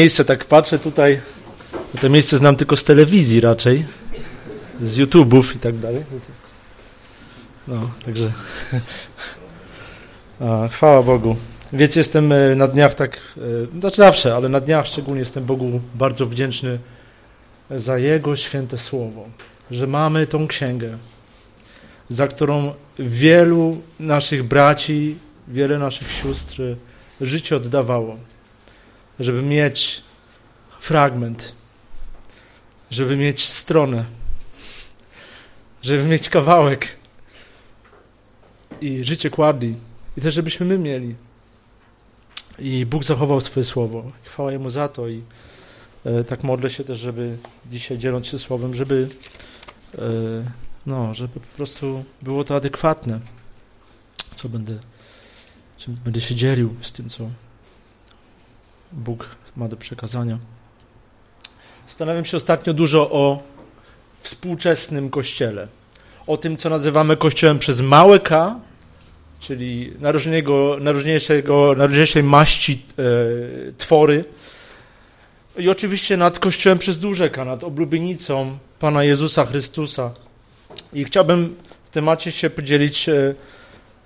miejsce, tak patrzę tutaj, to miejsce znam tylko z telewizji raczej, z YouTube'ów i tak dalej. No, także a, chwała Bogu. Wiecie, jestem e, na dniach tak, e, znaczy zawsze, ale na dniach szczególnie jestem Bogu bardzo wdzięczny za Jego święte słowo, że mamy tą księgę, za którą wielu naszych braci, wiele naszych sióstr życie oddawało, żeby mieć fragment, żeby mieć stronę, żeby mieć kawałek i życie kładli i też żebyśmy my mieli. I Bóg zachował swoje słowo. Chwała Jemu za to i e, tak modlę się też, żeby dzisiaj dzieląc się słowem, żeby e, no, żeby po prostu było to adekwatne, co będę, czym będę się dzielił z tym, co Bóg ma do przekazania. Zastanawiam się ostatnio dużo o współczesnym Kościele. O tym, co nazywamy Kościołem przez małe K, czyli najróżniejszego, najróżniejszej maści e, twory. I oczywiście nad Kościołem przez duże K, nad oblubienicą Pana Jezusa Chrystusa. I chciałbym w temacie się podzielić e,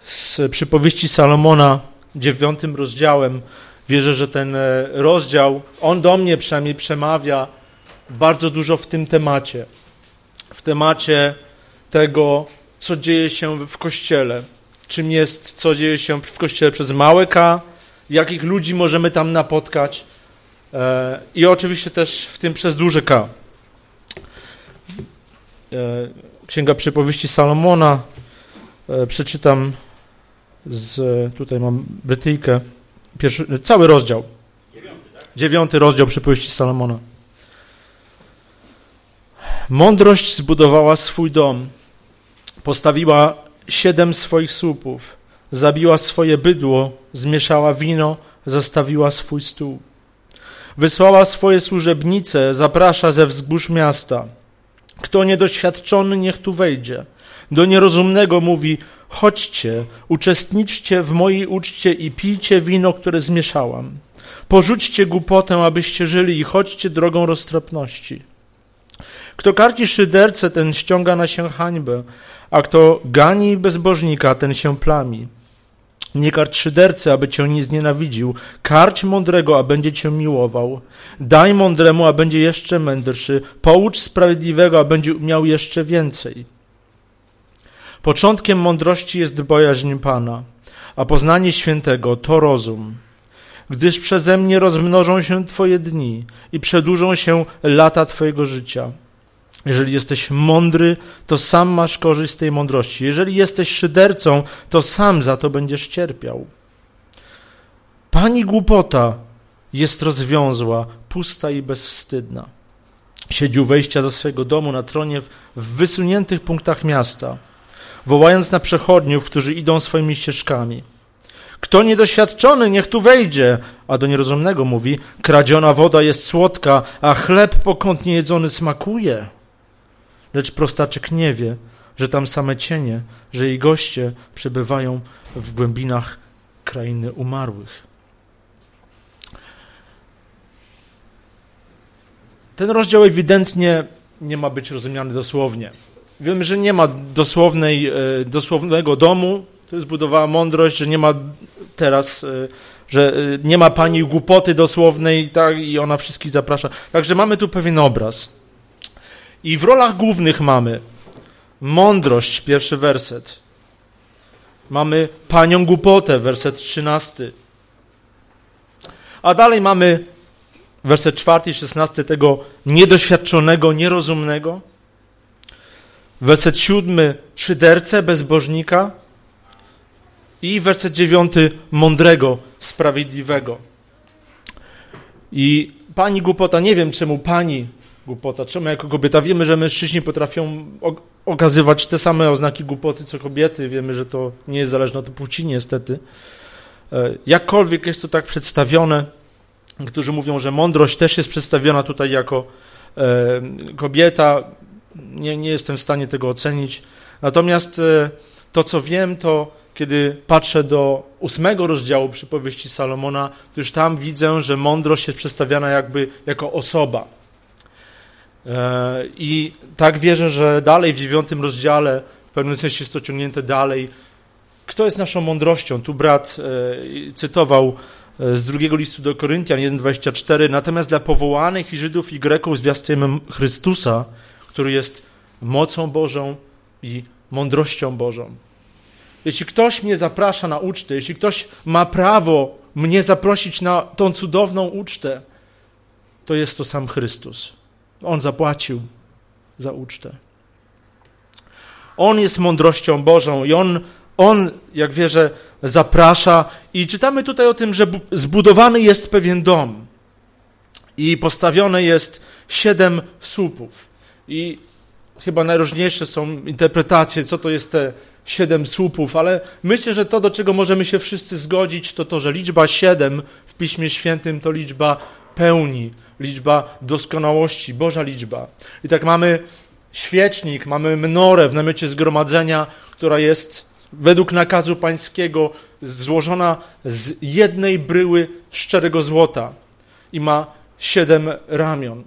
z przypowieści Salomona, dziewiątym rozdziałem. Wierzę, że ten e, rozdział, on do mnie przynajmniej przemawia bardzo dużo w tym temacie. W temacie tego, co dzieje się w Kościele. Czym jest, co dzieje się w Kościele przez małe K, jakich ludzi możemy tam napotkać e, i oczywiście też w tym przez duże K. Księga Przypowieści Salomona. Przeczytam z, tutaj mam Brytyjkę, pierwszy, cały rozdział. Dziewiąty rozdział Przypowieści Salomona. Mądrość zbudowała swój dom, postawiła siedem swoich słupów, zabiła swoje bydło, zmieszała wino, zastawiła swój stół. Wysłała swoje służebnice, zaprasza ze wzgórz miasta. Kto niedoświadczony, niech tu wejdzie. Do nierozumnego mówi, chodźcie, uczestniczcie w mojej uczcie i pijcie wino, które zmieszałam. Porzućcie głupotę, abyście żyli i chodźcie drogą roztropności. Kto karci szyderce, ten ściąga na się hańbę, a kto gani bezbożnika, ten się plami. Nie karć szydercy, aby cię nie znienawidził. Karć mądrego, a będzie cię miłował. Daj mądremu, a będzie jeszcze mędrszy. Poucz sprawiedliwego, a będzie miał jeszcze więcej. Początkiem mądrości jest bojaźń Pana, a poznanie świętego to rozum. Gdyż przeze mnie rozmnożą się Twoje dni i przedłużą się lata Twojego życia. Jeżeli jesteś mądry, to sam masz korzyść z tej mądrości. Jeżeli jesteś szydercą, to sam za to będziesz cierpiał. Pani głupota jest rozwiązła, pusta i bezwstydna. Siedzi u wejścia do swojego domu na tronie w wysuniętych punktach miasta, wołając na przechodniów, którzy idą swoimi ścieżkami. Kto niedoświadczony, niech tu wejdzie, a do nierozumnego mówi, kradziona woda jest słodka, a chleb pokątnie jedzony smakuje. Lecz prostaczek nie wie, że tam same cienie, że jej goście przebywają w głębinach krainy umarłych. Ten rozdział ewidentnie nie ma być rozumiany dosłownie. Wiemy, że nie ma dosłownej, e, dosłownego domu, to jest budowała mądrość, że nie ma teraz, e, że e, nie ma pani głupoty dosłownej tak, i ona wszystkich zaprasza. Także mamy tu pewien obraz. I w rolach głównych mamy mądrość, pierwszy werset. Mamy panią głupotę, werset trzynasty. A dalej mamy werset czwarty i szesnasty tego niedoświadczonego, nierozumnego. Werset siódmy szydercę, bezbożnika. I werset dziewiąty mądrego, sprawiedliwego. I pani głupota, nie wiem czemu pani głupota. Czemu jako kobieta? Wiemy, że mężczyźni potrafią okazywać te same oznaki głupoty, co kobiety. Wiemy, że to nie jest zależne od płci, niestety. E, jakkolwiek jest to tak przedstawione, którzy mówią, że mądrość też jest przedstawiona tutaj jako e, kobieta, nie, nie jestem w stanie tego ocenić. Natomiast e, to, co wiem, to kiedy patrzę do ósmego rozdziału przypowieści Salomona, to już tam widzę, że mądrość jest przedstawiana jakby jako osoba. E, I tak wierzę, że dalej w dziewiątym rozdziale, w pewnym sensie jest to ciągnięte dalej, kto jest naszą mądrością? Tu brat e, cytował z drugiego listu do Koryntian 1,24. Natomiast dla powołanych i Żydów i Greków zwiastujemy Chrystusa, który jest mocą Bożą i mądrością Bożą. Jeśli ktoś mnie zaprasza na ucztę, jeśli ktoś ma prawo mnie zaprosić na tą cudowną ucztę, to jest to sam Chrystus. On zapłacił za ucztę. On jest mądrością Bożą i on, on, jak wierzę, zaprasza. I czytamy tutaj o tym, że zbudowany jest pewien dom i postawione jest siedem słupów. I chyba najróżniejsze są interpretacje, co to jest te siedem słupów, ale myślę, że to, do czego możemy się wszyscy zgodzić, to to, że liczba siedem w Piśmie Świętym to liczba pełni, liczba doskonałości, Boża liczba. I tak mamy świecznik, mamy menorę w namiocie zgromadzenia, która jest według nakazu pańskiego złożona z jednej bryły szczerego złota i ma siedem ramion.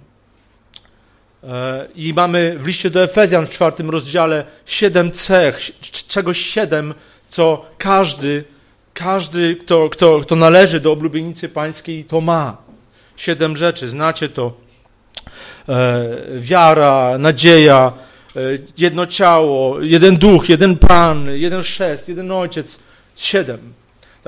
E, I mamy w liście do Efezjan w czwartym rozdziale siedem cech, czegoś siedem, co każdy, każdy kto, kto, kto należy do oblubienicy pańskiej, to ma. Siedem rzeczy, znacie to. E, wiara, nadzieja, e, jedno ciało, jeden duch, jeden Pan, jeden chrzest, jeden Ojciec. Siedem.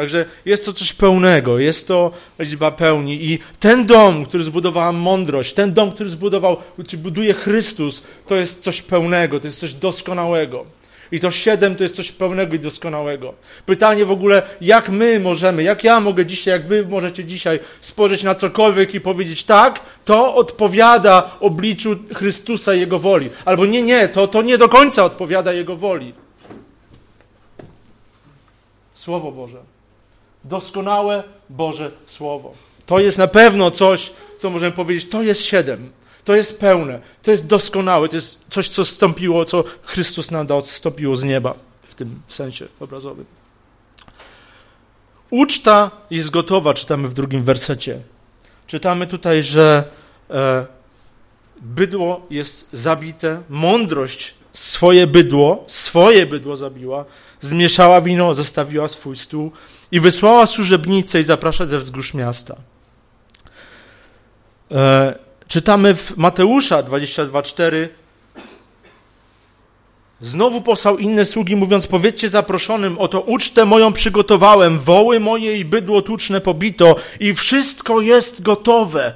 Także jest to coś pełnego, jest to liczba pełni. I ten dom, który zbudowała mądrość, ten dom, który zbudował, czy buduje Chrystus, to jest coś pełnego, to jest coś doskonałego. I to siedem to jest coś pełnego i doskonałego. Pytanie w ogóle, jak my możemy, jak ja mogę dzisiaj, jak wy możecie dzisiaj spojrzeć na cokolwiek i powiedzieć tak, to odpowiada obliczu Chrystusa i Jego woli. Albo nie, nie, to, to nie do końca odpowiada Jego woli. Słowo Boże. Doskonałe Boże Słowo. To jest na pewno coś, co możemy powiedzieć, to jest siedem. To jest pełne, to jest doskonałe, to jest coś, co stąpiło, co Chrystus nam dał, stąpiło z nieba w tym sensie obrazowym. Uczta jest gotowa, czytamy w drugim wersecie. Czytamy tutaj, że e, bydło jest zabite, mądrość swoje bydło, swoje bydło zabiła, zmieszała wino, zostawiła swój stół i wysłała służebnicę i zaprasza ze wzgórz miasta. E, czytamy w Mateusza 22:4 Znowu posłał inne sługi, mówiąc: Powiedzcie zaproszonym, oto ucztę moją przygotowałem, woły moje i bydło tuczne pobito, i wszystko jest gotowe.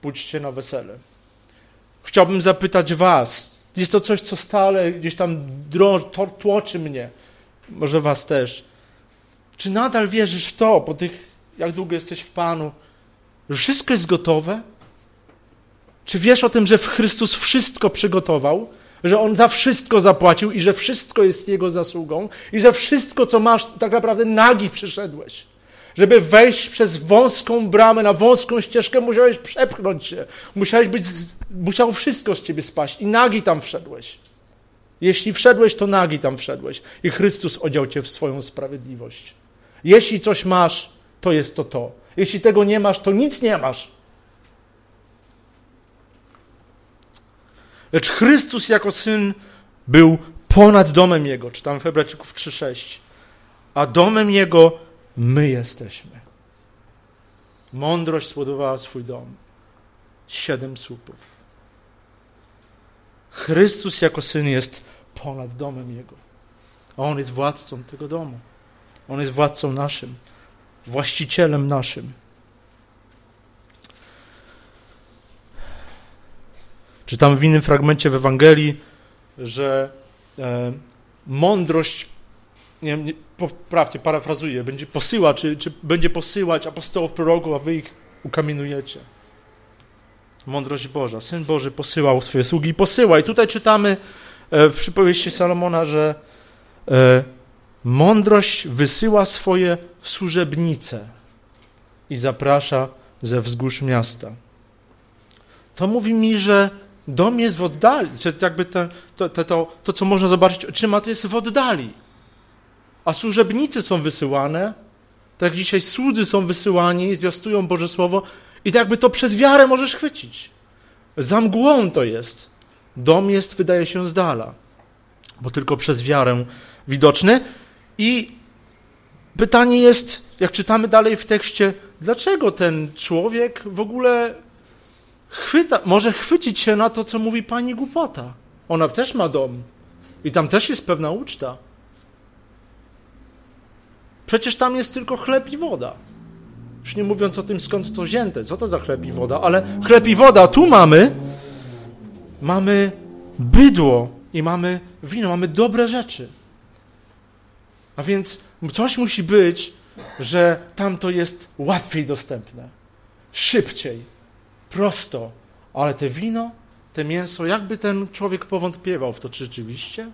Pójdźcie na wesele. Chciałbym zapytać Was, jest to coś, co stale gdzieś tam tłoczy mnie, może Was też. Czy nadal wierzysz w to, po tych, jak długo jesteś w Panu, że wszystko jest gotowe? Czy wiesz o tym, że Chrystus wszystko przygotował? Że On za wszystko zapłacił i że wszystko jest Jego zasługą i że wszystko, co masz, tak naprawdę nagi przyszedłeś. Żeby wejść przez wąską bramę, na wąską ścieżkę, musiałeś przepchnąć się. Musiałeś być, musiało wszystko z ciebie spaść i nagi tam wszedłeś. Jeśli wszedłeś, to nagi tam wszedłeś i Chrystus odział cię w swoją sprawiedliwość. Jeśli coś masz, to jest to to. Jeśli tego nie masz, to nic nie masz. Lecz Chrystus jako syn był ponad domem Jego, czytam w Hebrajczyków 3,6. A domem Jego my jesteśmy. Mądrość zbudowała swój dom. Siedem słupów. Chrystus jako syn jest ponad domem Jego. A On jest władcą tego domu. On jest władcą naszym, właścicielem naszym. Czytamy w innym fragmencie w Ewangelii, że e, mądrość, nie, nie, poprawcie, parafrazuję, będzie posyłać, czy, czy będzie posyłać apostołów, proroków, a wy ich ukamienujecie. Mądrość Boża. Syn Boży posyłał swoje sługi i posyła. I tutaj czytamy e, w przypowieści Salomona, że e, Mądrość wysyła swoje służebnice i zaprasza ze wzgórz miasta. To mówi mi, że dom jest w oddali, czy jakby to, to, to, to, co można zobaczyć oczyma, to jest w oddali. a służebnicy są wysyłane, tak dzisiaj słudzy są wysyłani zwiastują Boże Słowo i tak jakby to przez wiarę możesz chwycić. Za mgłą to jest. Dom jest, wydaje się, z dala, bo tylko przez wiarę widoczny. I pytanie jest, jak czytamy dalej w tekście, dlaczego ten człowiek w ogóle chwyta, może chwycić się na to, co mówi pani głupota? Ona też ma dom i tam też jest pewna uczta. Przecież tam jest tylko chleb i woda. Już nie mówiąc o tym, skąd to wzięte, co to za chleb i woda, ale chleb i woda tu mamy, mamy bydło i mamy wino, mamy dobre rzeczy. A więc coś musi być, że tam to jest łatwiej dostępne, szybciej, prosto. Ale te wino, te mięso, jakby ten człowiek powątpiewał w to, czy rzeczywiście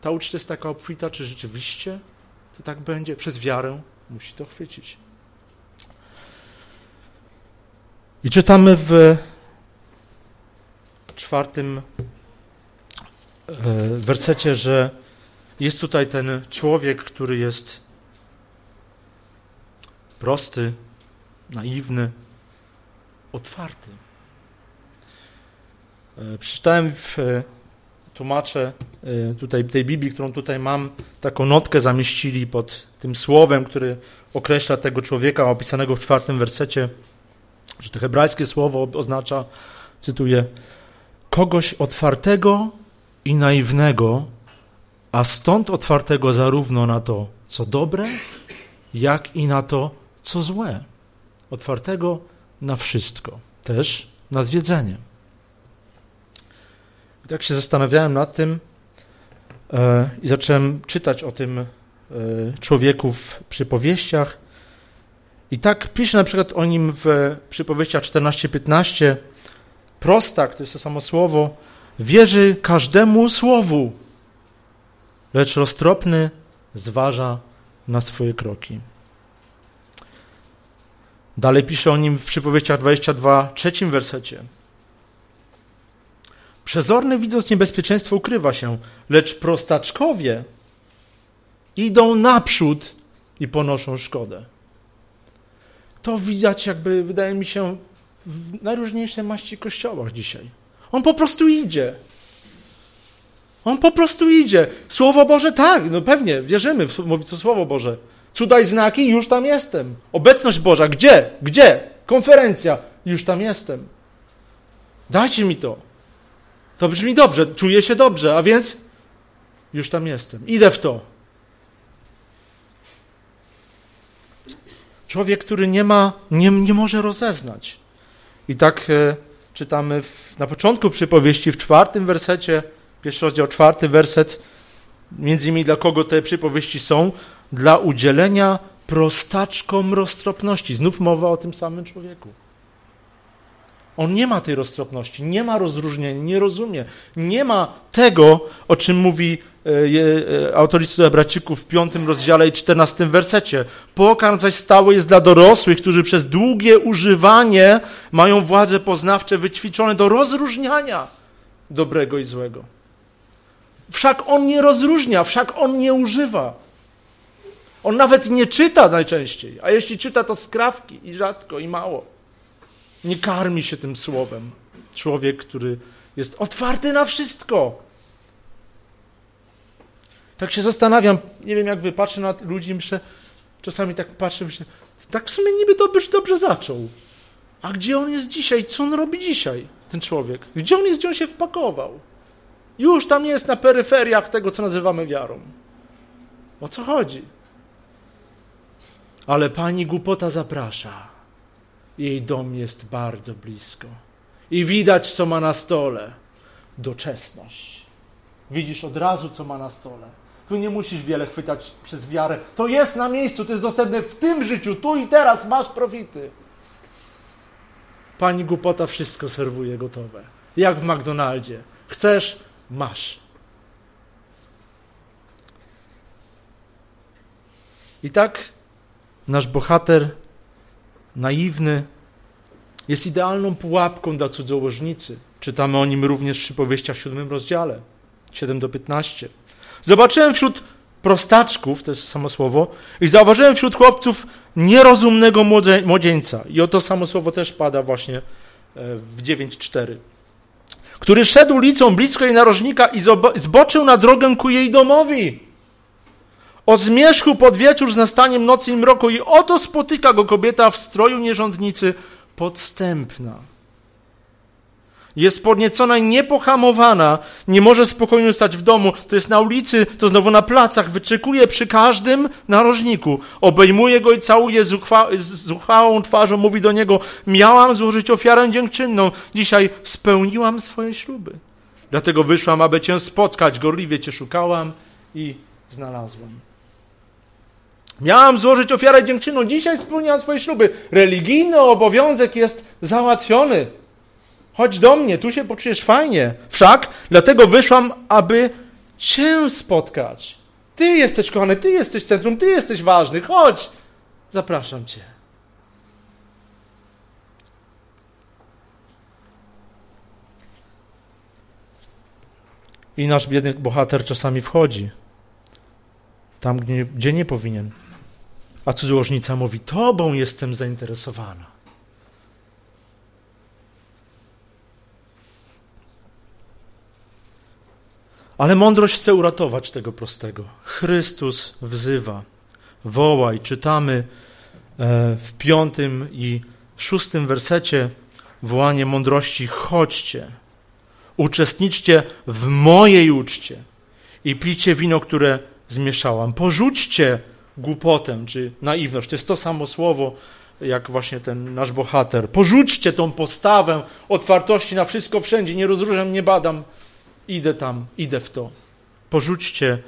ta uczta jest taka obfita, czy rzeczywiście to tak będzie. Przez wiarę musi to chwycić. I czytamy w czwartym e, wersecie, że jest tutaj ten człowiek, który jest prosty, naiwny, otwarty. E, przeczytałem w e, tłumaczę tutaj tej Biblii, którą tutaj mam, taką notkę zamieścili pod tym słowem, który określa tego człowieka opisanego w czwartym wersecie że to hebrajskie słowo oznacza, cytuję, kogoś otwartego i naiwnego, a stąd otwartego zarówno na to, co dobre, jak i na to, co złe. Otwartego na wszystko, też na zwiedzenie. I tak się zastanawiałem nad tym e, i zacząłem czytać o tym e, człowieku w przypowieściach i tak pisze na przykład o nim w przypowieściach 14-15. Prostak, to jest to samo słowo, wierzy każdemu słowu, lecz roztropny zważa na swoje kroki. Dalej pisze o nim w przypowieściach 22, trzecim wersecie. Przezorny widząc niebezpieczeństwo ukrywa się, lecz prostaczkowie idą naprzód i ponoszą szkodę to widać jakby, wydaje mi się, w najróżniejszych maści kościołach dzisiaj. On po prostu idzie. On po prostu idzie. Słowo Boże, tak, no pewnie, wierzymy w Słowo Boże. Cuda i znaki, już tam jestem. Obecność Boża, gdzie? Gdzie? Konferencja, już tam jestem. Dajcie mi to. To brzmi dobrze, czuję się dobrze, a więc już tam jestem. Idę w to. Człowiek, który nie ma, nie, nie może rozeznać. I tak e, czytamy w, na początku przypowieści, w czwartym wersecie, pierwszy rozdział, czwarty werset, między innymi dla kogo te przypowieści są? Dla udzielenia prostaczkom roztropności. Znów mowa o tym samym człowieku. On nie ma tej roztropności, nie ma rozróżnienia, nie rozumie, nie ma tego, o czym mówi E, e, autor listu do w piątym rozdziale i czternastym wersecie. Pokarm zaś stały jest dla dorosłych, którzy przez długie używanie mają władze poznawcze wyćwiczone do rozróżniania dobrego i złego. Wszak on nie rozróżnia, wszak on nie używa. On nawet nie czyta najczęściej, a jeśli czyta, to skrawki i rzadko i mało. Nie karmi się tym słowem. Człowiek, który jest otwarty na wszystko tak się zastanawiam, nie wiem jak wy, patrzę na ludzi, myślę, czasami tak patrzę, myślę, tak w sumie niby dobrze, dobrze zaczął. A gdzie on jest dzisiaj? Co on robi dzisiaj, ten człowiek? Gdzie on jest, gdzie on się wpakował? Już tam jest na peryferiach tego, co nazywamy wiarą. O co chodzi? Ale pani głupota zaprasza. Jej dom jest bardzo blisko. I widać, co ma na stole. Doczesność. Widzisz od razu, co ma na stole. Tu nie musisz wiele chwytać przez wiarę. To jest na miejscu, to jest dostępne w tym życiu, tu i teraz masz profity. Pani głupota wszystko serwuje gotowe. Jak w McDonaldzie. Chcesz, masz. I tak nasz bohater naiwny jest idealną pułapką dla cudzołożnicy. Czytamy o nim również w przypowieściach w siódmym rozdziale, 7 do 15. Zobaczyłem wśród prostaczków, to jest samo słowo, i zauważyłem wśród chłopców nierozumnego młodzieńca. I oto samo słowo też pada właśnie e, w 9.4. Który szedł ulicą blisko jej narożnika i zboczył na drogę ku jej domowi. O zmierzchu pod wieczór z nastaniem nocy i mroku i oto spotyka go kobieta w stroju nierządnicy podstępna. Jest podniecona i niepohamowana, nie może spokojnie stać w domu, to jest na ulicy, to znowu na placach, wyczekuje przy każdym narożniku, obejmuje go i całuje z uchwałą twarzą, mówi do niego, miałam złożyć ofiarę dziękczynną, dzisiaj spełniłam swoje śluby. Dlatego wyszłam, aby cię spotkać, gorliwie cię szukałam i znalazłam. Miałam złożyć ofiarę dziękczynną, dzisiaj spełniłam swoje śluby. Religijny obowiązek jest załatwiony. Chodź do mnie, tu się poczujesz fajnie. Wszak dlatego wyszłam, aby Cię spotkać. Ty jesteś kochany, Ty jesteś centrum, Ty jesteś ważny. Chodź, zapraszam Cię. I nasz biedny bohater czasami wchodzi tam, gdzie, nie powinien. A cudzołożnica mówi: Tobą jestem zainteresowana. Ale mądrość chce uratować tego prostego. Chrystus wzywa, wołaj. Czytamy e, w piątym i szóstym wersecie wołanie mądrości: chodźcie, uczestniczcie w mojej uczcie i pijcie wino, które zmieszałam. Porzućcie głupotę czy naiwność. To jest to samo słowo, jak właśnie ten nasz bohater. Porzućcie tą postawę otwartości na wszystko wszędzie. Nie rozróżniam, nie badam idę tam, idę w to. Porzućcie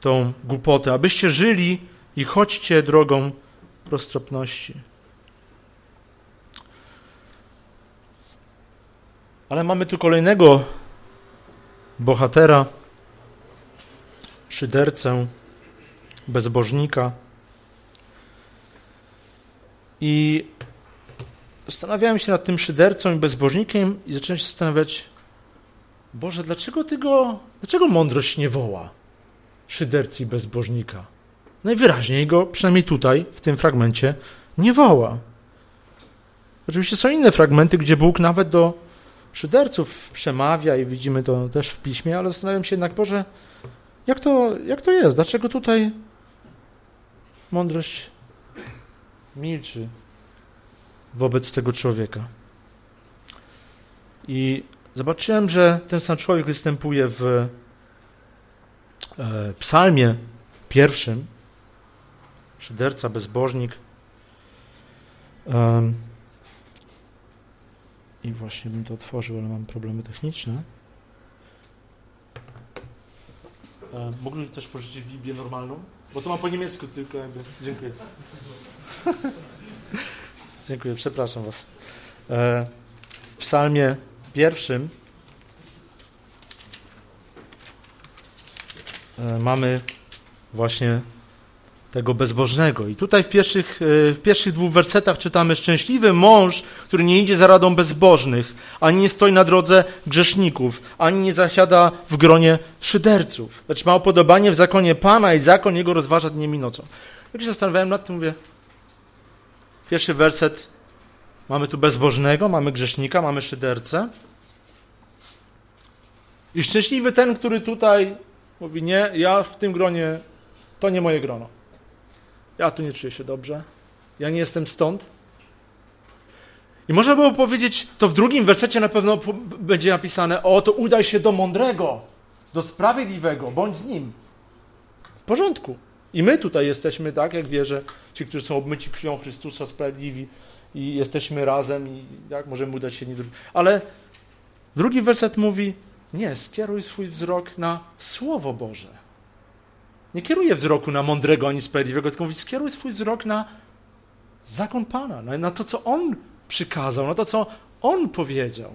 tą głupotę, abyście żyli i chodźcie drogą roztropności. Ale mamy tu kolejnego bohatera, szydercę, bezbożnika. I zastanawiałem się nad tym szydercą i bezbożnikiem i zacząłem się zastanawiać, Boże, dlaczego ty go, dlaczego mądrość nie woła szydercy i bezbożnika? Najwyraźniej go, przynajmniej tutaj, w tym fragmencie, nie woła. Oczywiście są inne fragmenty, gdzie Bóg nawet do szyderców przemawia i widzimy to też w piśmie, ale zastanawiam się jednak, Boże, jak to, jak to jest? Dlaczego tutaj mądrość milczy wobec tego człowieka? I zobaczyłem, że ten sam człowiek występuje w e, psalmie pierwszym, szyderca, bezbożnik. I właśnie bym to otworzył, ale mam problemy techniczne. Mógłbym też pożyczyć Biblię normalną? Bo to mam po niemiecku tylko jakby. Dziękuję. Dziękuję, przepraszam Was. E, w psalmie pierwszym e, mamy właśnie tego bezbożnego. I tutaj w pierwszych, e, w pierwszych dwóch wersetach czytamy: Szczęśliwy mąż, który nie idzie za radą bezbożnych, ani nie stoi na drodze grzeszników, ani nie zasiada w gronie szyderców, lecz ma upodobanie w zakonie Pana i zakon jego rozważa dniem i nocą. Jak się zastanawiałem nad tym, mówię: Pierwszy werset Mamy tu bezbożnego, mamy grzesznika, mamy szydercę. I szczęśliwy ten, który tutaj mówi: Nie, ja w tym gronie, to nie moje grono. Ja tu nie czuję się dobrze. Ja nie jestem stąd. I można było powiedzieć, to w drugim wersecie na pewno będzie napisane: O, to udaj się do mądrego, do sprawiedliwego, bądź z nim. W porządku. I my tutaj jesteśmy, tak, jak wierzę, ci, którzy są obmyci krwią Chrystusa, sprawiedliwi, i jesteśmy razem i jak możemy udać się nie Ale drugi werset mówi, nie, skieruj swój wzrok na Słowo Boże. Nie kieruje wzroku na mądrego ani sprawiedliwego, tylko mówi, skieruj swój wzrok na zakon Pana, na, na to, co On przykazał, na to, co On powiedział.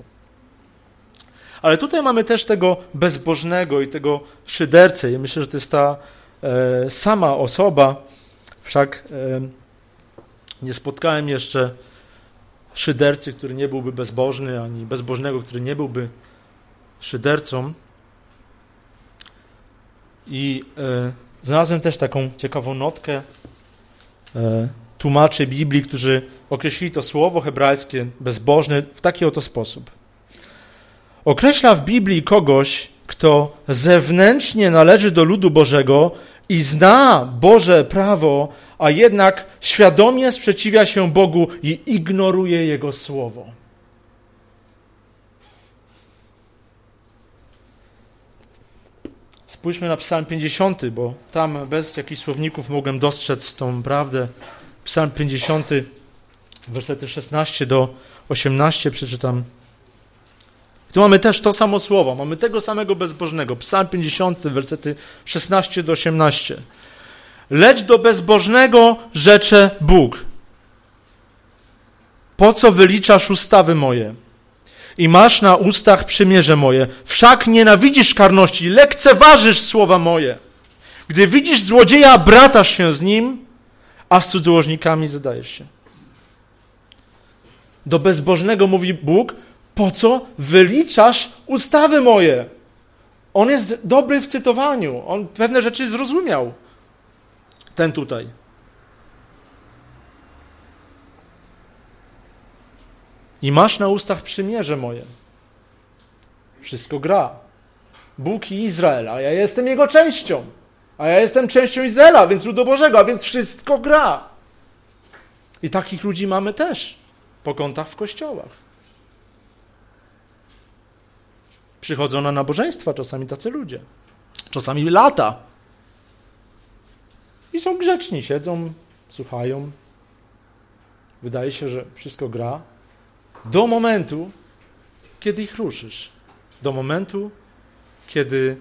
Ale tutaj mamy też tego bezbożnego i tego szydercę. Ja myślę, że to jest ta e, sama osoba. Wszak e, nie spotkałem jeszcze szydercy, który nie byłby bezbożny, ani bezbożnego, który nie byłby szydercą. I e, Znalazłem też taką ciekawą notkę e, tłumaczy Biblii, którzy określili to słowo hebrajskie bezbożne w taki oto sposób. Określa w Biblii kogoś, kto zewnętrznie należy do ludu Bożego i zna Boże prawo, a jednak świadomie sprzeciwia się Bogu i ignoruje Jego słowo. Spójrzmy na Psalm 50, bo tam bez jakichś słowników mogłem dostrzec tą prawdę. Psalm 50, wersety 16 do 18 przeczytam. Tu mamy też to samo słowo, mamy tego samego bezbożnego. Psalm 50, wersety 16 do 18. Lecz do bezbożnego rzecze Bóg. Po co wyliczasz ustawy moje? I masz na ustach przymierze moje. Wszak nienawidzisz karności, lekceważysz słowa moje. Gdy widzisz złodzieja, bratasz się z nim, a z cudzołożnikami zadajesz się. Do bezbożnego mówi Bóg, po co wyliczasz ustawy moje? On jest dobry w cytowaniu, on pewne rzeczy zrozumiał. Ten tutaj. I masz na ustach przymierze moje. Wszystko gra. Bóg i Izrael, a ja jestem jego częścią. A ja jestem częścią Izraela, więc ludu Bożego, a więc wszystko gra. I takich ludzi mamy też po kątach w kościołach. Przychodzą na nabożeństwa czasami tacy ludzie. Czasami lata. I są grzeczni, siedzą, słuchają. Wydaje się, że wszystko gra. Do momentu, kiedy ich ruszysz. Do momentu, kiedy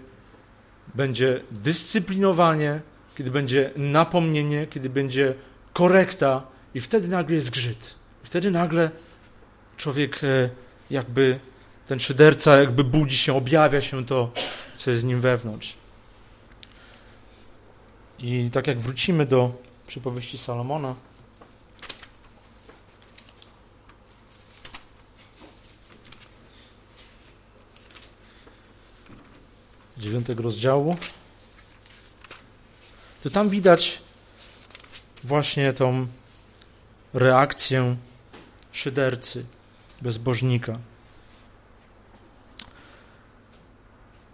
będzie dyscyplinowanie, kiedy będzie napomnienie, kiedy będzie korekta, i wtedy nagle jest grzyt. Wtedy nagle człowiek e, jakby, ten szyderca jakby budzi się, objawia się to, co jest z nim wewnątrz. I tak jak wrócimy do przypowieści Salomona, dziewiątego rozdziału, to tam widać właśnie tą reakcję szydercy, bezbożnika.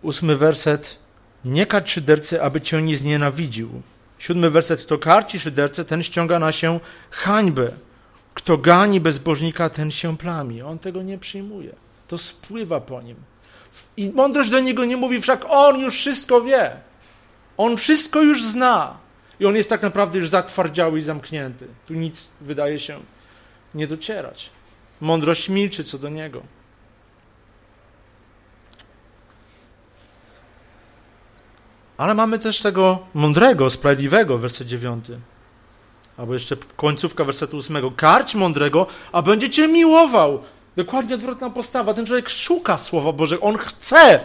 Ósmy werset. Nie karć szydercy, aby cię nie znienawidził. Siódmy werset. Kto karci szydercę, ten ściąga na się hańbę. Kto gani bezbożnika, ten się plami. On tego nie przyjmuje. To spływa po nim. I mądrość do niego nie mówi, wszak on już wszystko wie. On wszystko już zna. I on jest tak naprawdę już zatwardziały i zamknięty. Tu nic wydaje się nie docierać. Mądrość milczy co do niego. Ale mamy też tego mądrego, sprawiedliwego, werset 9. Albo jeszcze końcówka wersetu 8. Karć mądrego, a będzie cię miłował. Dokładnie odwrotna postawa. Ten człowiek szuka Słowa Bożego. On chce.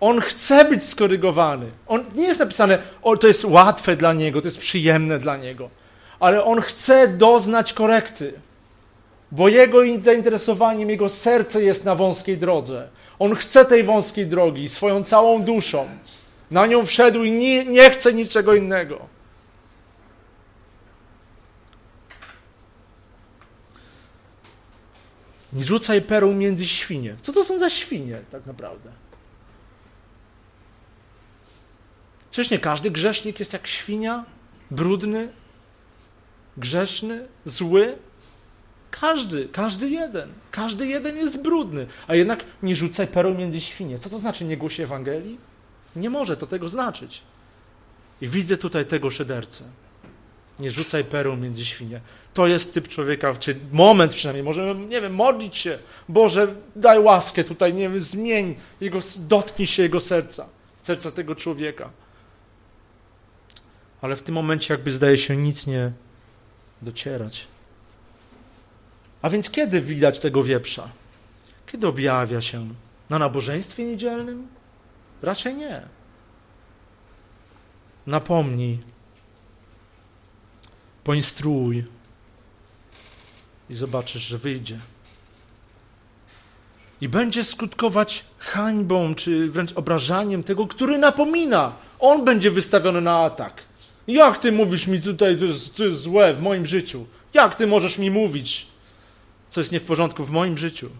On chce być skorygowany. On nie jest napisane, o, to jest łatwe dla niego, to jest przyjemne dla niego. Ale on chce doznać korekty. Bo jego zainteresowaniem, jego serce jest na wąskiej drodze. On chce tej wąskiej drogi swoją całą duszą. Na nią wszedł i nie, nie chce niczego innego. Nie rzucaj perł między świnie. Co to są za świnie, tak naprawdę? Przecież nie każdy grzesznik jest jak świnia, brudny, grzeszny, zły. Każdy, każdy jeden. Każdy jeden jest brudny. A jednak nie rzucaj perł między świnie. Co to znaczy nie głosi Ewangelii? Nie może to tego znaczyć. I widzę tutaj tego szydercę. Nie rzucaj perł między świnie. To jest typ człowieka, czy moment przynajmniej. Możemy, nie wiem, modlić się. Boże, daj łaskę tutaj, nie wiem, zmień jego, dotknij się jego serca. Serca tego człowieka. Ale w tym momencie jakby zdaje się nic nie docierać. A więc kiedy widać tego wieprza? Kiedy objawia się? Na nabożeństwie niedzielnym? Raczej nie. Napomnij, poinstruuj i zobaczysz, że wyjdzie. I będzie skutkować hańbą, czy wręcz obrażaniem tego, który napomina. On będzie wystawiony na atak. Jak ty mówisz mi tutaj, to jest, to jest złe w moim życiu? Jak ty możesz mi mówić, co jest nie w porządku w moim życiu?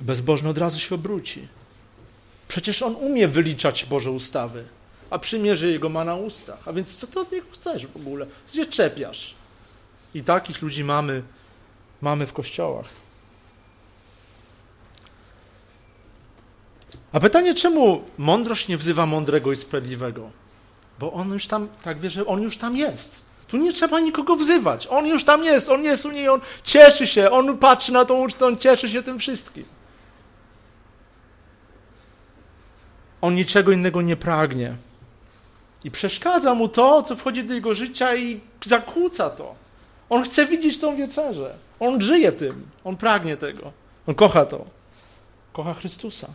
Bezbożny od razu się obróci. Przecież on umie wyliczać Boże ustawy, a przymierze jego ma na ustach. A więc co ty od niego chcesz w ogóle? Gdzie czepiasz? I takich ludzi mamy, mamy w kościołach. A pytanie, czemu mądrość nie wzywa mądrego i sprawiedliwego? Bo on już tam, tak wie, że on już tam jest. Tu nie trzeba nikogo wzywać. On już tam jest, on jest u niej, on cieszy się, on patrzy na tą ucztę, on cieszy się tym wszystkim. On niczego innego nie pragnie. I przeszkadza mu to, co wchodzi do jego życia i zakłóca to. On chce widzieć tą wieczerzę. On żyje tym. On pragnie tego. On kocha to. Kocha Chrystusa.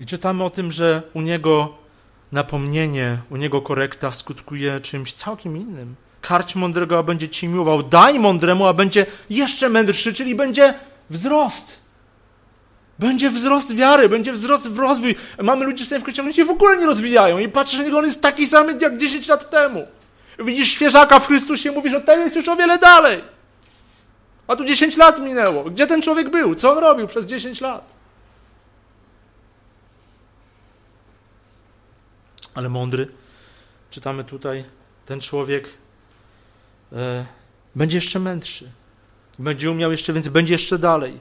I czytamy o tym, że u niego napomnienie, u niego korekta skutkuje czymś całkiem innym. Karć mądrego, a będzie ci miłował. Daj mądremu, a będzie jeszcze mędrszy, czyli będzie wzrost. Będzie wzrost wiary, będzie wzrost w rozwój. Mamy ludzi w kościele, którzy się w ogóle nie rozwijają i patrzysz na niego, on jest taki sam jak 10 lat temu. Widzisz świeżaka w Chrystusie, mówisz, że ten jest już o wiele dalej. A tu 10 lat minęło. Gdzie ten człowiek był? Co on robił przez 10 lat? Ale mądry, czytamy tutaj, ten człowiek e, będzie jeszcze mędrszy. Będzie umiał jeszcze więcej, będzie jeszcze dalej.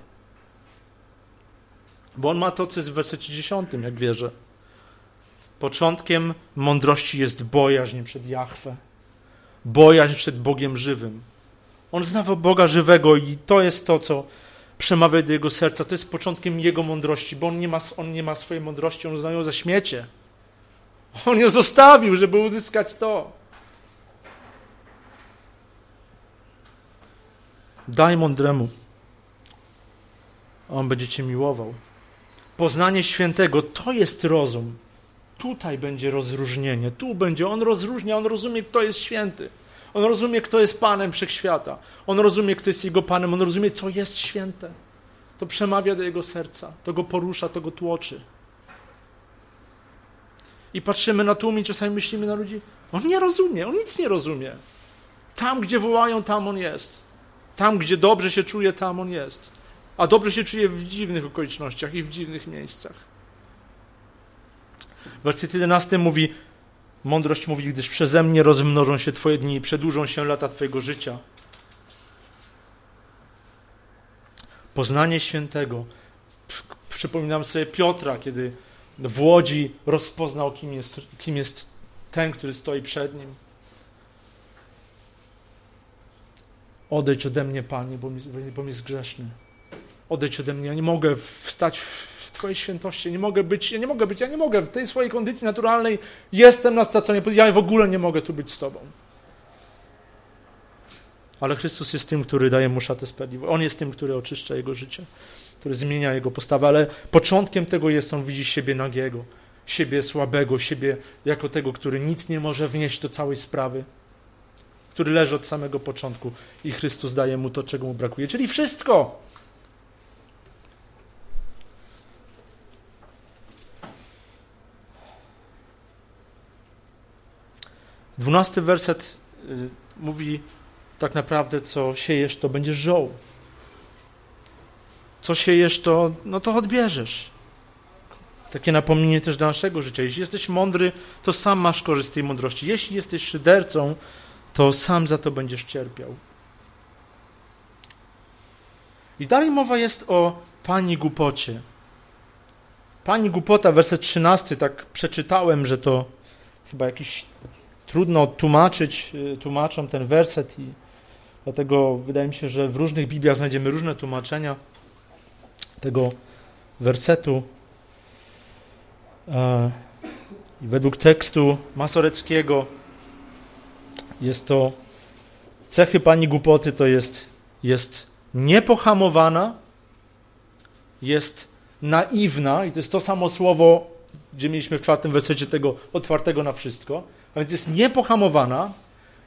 Bo on ma to, co jest w wersecie 10, jak wierzę. Początkiem mądrości jest bojaźń przed Jahwe. Bojaźń przed Bogiem żywym. On zna Boga żywego i to jest to, co przemawia do jego serca. To jest początkiem jego mądrości, bo on nie ma, on nie ma swojej mądrości, on uznaje ją za śmiecie. On ją zostawił, żeby uzyskać to. Daj mądremu. On będzie cię miłował. Poznanie świętego to jest rozum. Tutaj będzie rozróżnienie. Tu będzie. On rozróżnia, on rozumie, kto jest święty. On rozumie, kto jest Panem Wszechświata. On rozumie, kto jest Jego Panem. On rozumie, co jest święte. To przemawia do Jego serca. To go porusza, to go tłoczy. I patrzymy na tłum i czasami myślimy na ludzi, on nie rozumie, on nic nie rozumie. Tam, gdzie wołają, tam on jest. Tam, gdzie dobrze się czuje, tam on jest. A dobrze się czuje w dziwnych okolicznościach i w dziwnych miejscach. Werset 11 mówi, mądrość mówi, gdyż przeze mnie rozmnożą się Twoje dni i przedłużą się lata Twojego życia. Poznanie świętego. Przypominam sobie Piotra, kiedy w Łodzi rozpoznał, kim jest, kim jest ten, który stoi przed nim. Odejdź ode mnie, Panie, bo mi, bo mi jest grzeszny. Odejdź ode mnie, ja nie mogę wstać w Twojej świętości, nie mogę być, ja nie mogę być, ja nie mogę w tej swojej kondycji naturalnej, jestem na straconie, ja w ogóle nie mogę tu być z Tobą. Ale Chrystus jest tym, który daje mu szatę sprawiedliwości. On jest tym, który oczyszcza jego życie który zmienia jego postawę, ale początkiem tego jest, on widzi siebie nagiego, siebie słabego, siebie jako tego, który nic nie może wnieść do całej sprawy, który leży od samego początku i Chrystus daje mu to, czego mu brakuje, czyli wszystko. Dwunasty werset y, mówi tak naprawdę, co siejesz, to będziesz żoł co siejesz, to, no to odbierzesz. Takie napomnienie też do naszego życia. Jeśli jesteś mądry, to sam masz korzyść z tej mądrości. Jeśli jesteś szydercą, to sam za to będziesz cierpiał. I dalej mowa jest o pani głupocie. Pani głupota, werset 13, tak przeczytałem, że to chyba jakiś trudno tłumaczyć, y, tłumaczą ten werset i dlatego wydaje mi się, że w różnych Bibliach znajdziemy różne tłumaczenia tego wersetu. E, I według tekstu masoreckiego jest to cechy pani głupoty to jest, jest niepohamowana, jest naiwna i to jest to samo słowo, gdzie mieliśmy w czwartym wersecie tego otwartego na wszystko, a więc jest niepohamowana,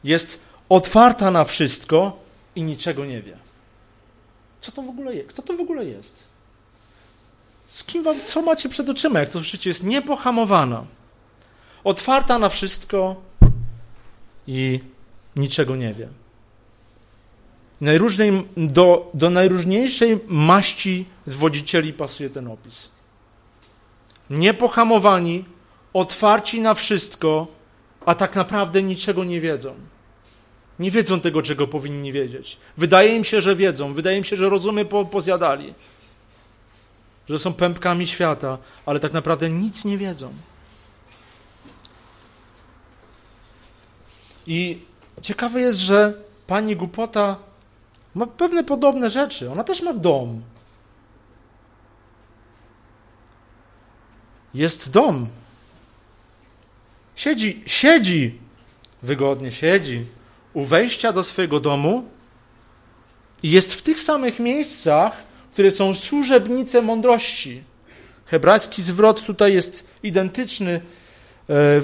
jest otwarta na wszystko i niczego nie wie. Co to w ogóle jest? Kto to w ogóle jest? Z kim wam, co macie przed oczyma, jak to życie jest niepohamowana, otwarta na wszystko i niczego nie wie. Najróżniej, do, do najróżniejszej maści zwodzicieli pasuje ten opis. Niepohamowani, otwarci na wszystko, a tak naprawdę niczego nie wiedzą. Nie wiedzą tego, czego powinni wiedzieć. Wydaje im się, że wiedzą, wydaje im się, że rozumy po, pozjadali, że są pępkami świata, ale tak naprawdę nic nie wiedzą. I ciekawe jest, że pani głupota ma pewne podobne rzeczy. Ona też ma dom. Jest dom. Siedzi, siedzi, wygodnie siedzi u wejścia do swojego domu i jest w tych samych miejscach, które są służebnice mądrości. Hebrajski zwrot tutaj jest identyczny, e,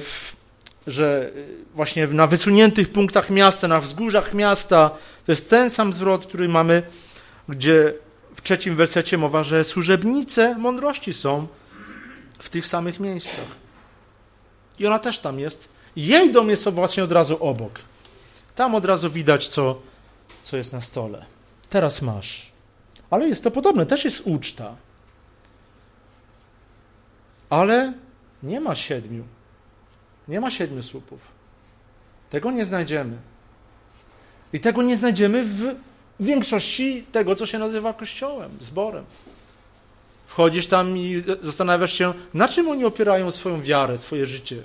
że właśnie na wysuniętych punktach miasta, na wzgórzach miasta, to jest ten sam zwrot, który mamy, gdzie w trzecim wersecie mowa, że służebnice mądrości są w tych samych miejscach. I ona też tam jest. Jej dom jest właśnie od razu obok. Tam od razu widać, co, co jest na stole. Teraz masz. Ale jest to podobne, też jest uczta. Ale nie ma siedmiu. Nie ma siedmiu słupów. Tego nie znajdziemy. I tego nie znajdziemy w większości tego, co się nazywa kościołem, zborem. Wchodzisz tam i zastanawiasz się, na czym oni opierają swoją wiarę, swoje życie.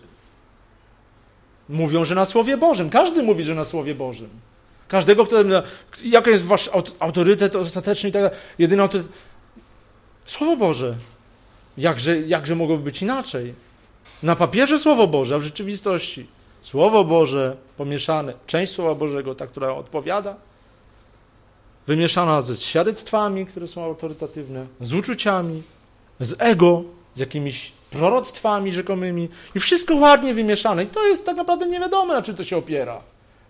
Mówią, że na Słowie Bożym. Każdy mówi, że na Słowie Bożym. Każdego, kto. Jaki jest wasz autorytet ostateczny i tak dalej. Jedyny autorytet. Słowo Boże. Jakże, jakże mogłoby być inaczej? Na papierze Słowo Boże, a w rzeczywistości Słowo Boże pomieszane, część Słowa Bożego, ta, która odpowiada, wymieszana ze świadectwami, które są autorytatywne, z uczuciami, z ego, z jakimiś proroctwami rzekomymi i wszystko ładnie wymieszane. I to jest tak naprawdę nie wiadomo, na czym to się opiera.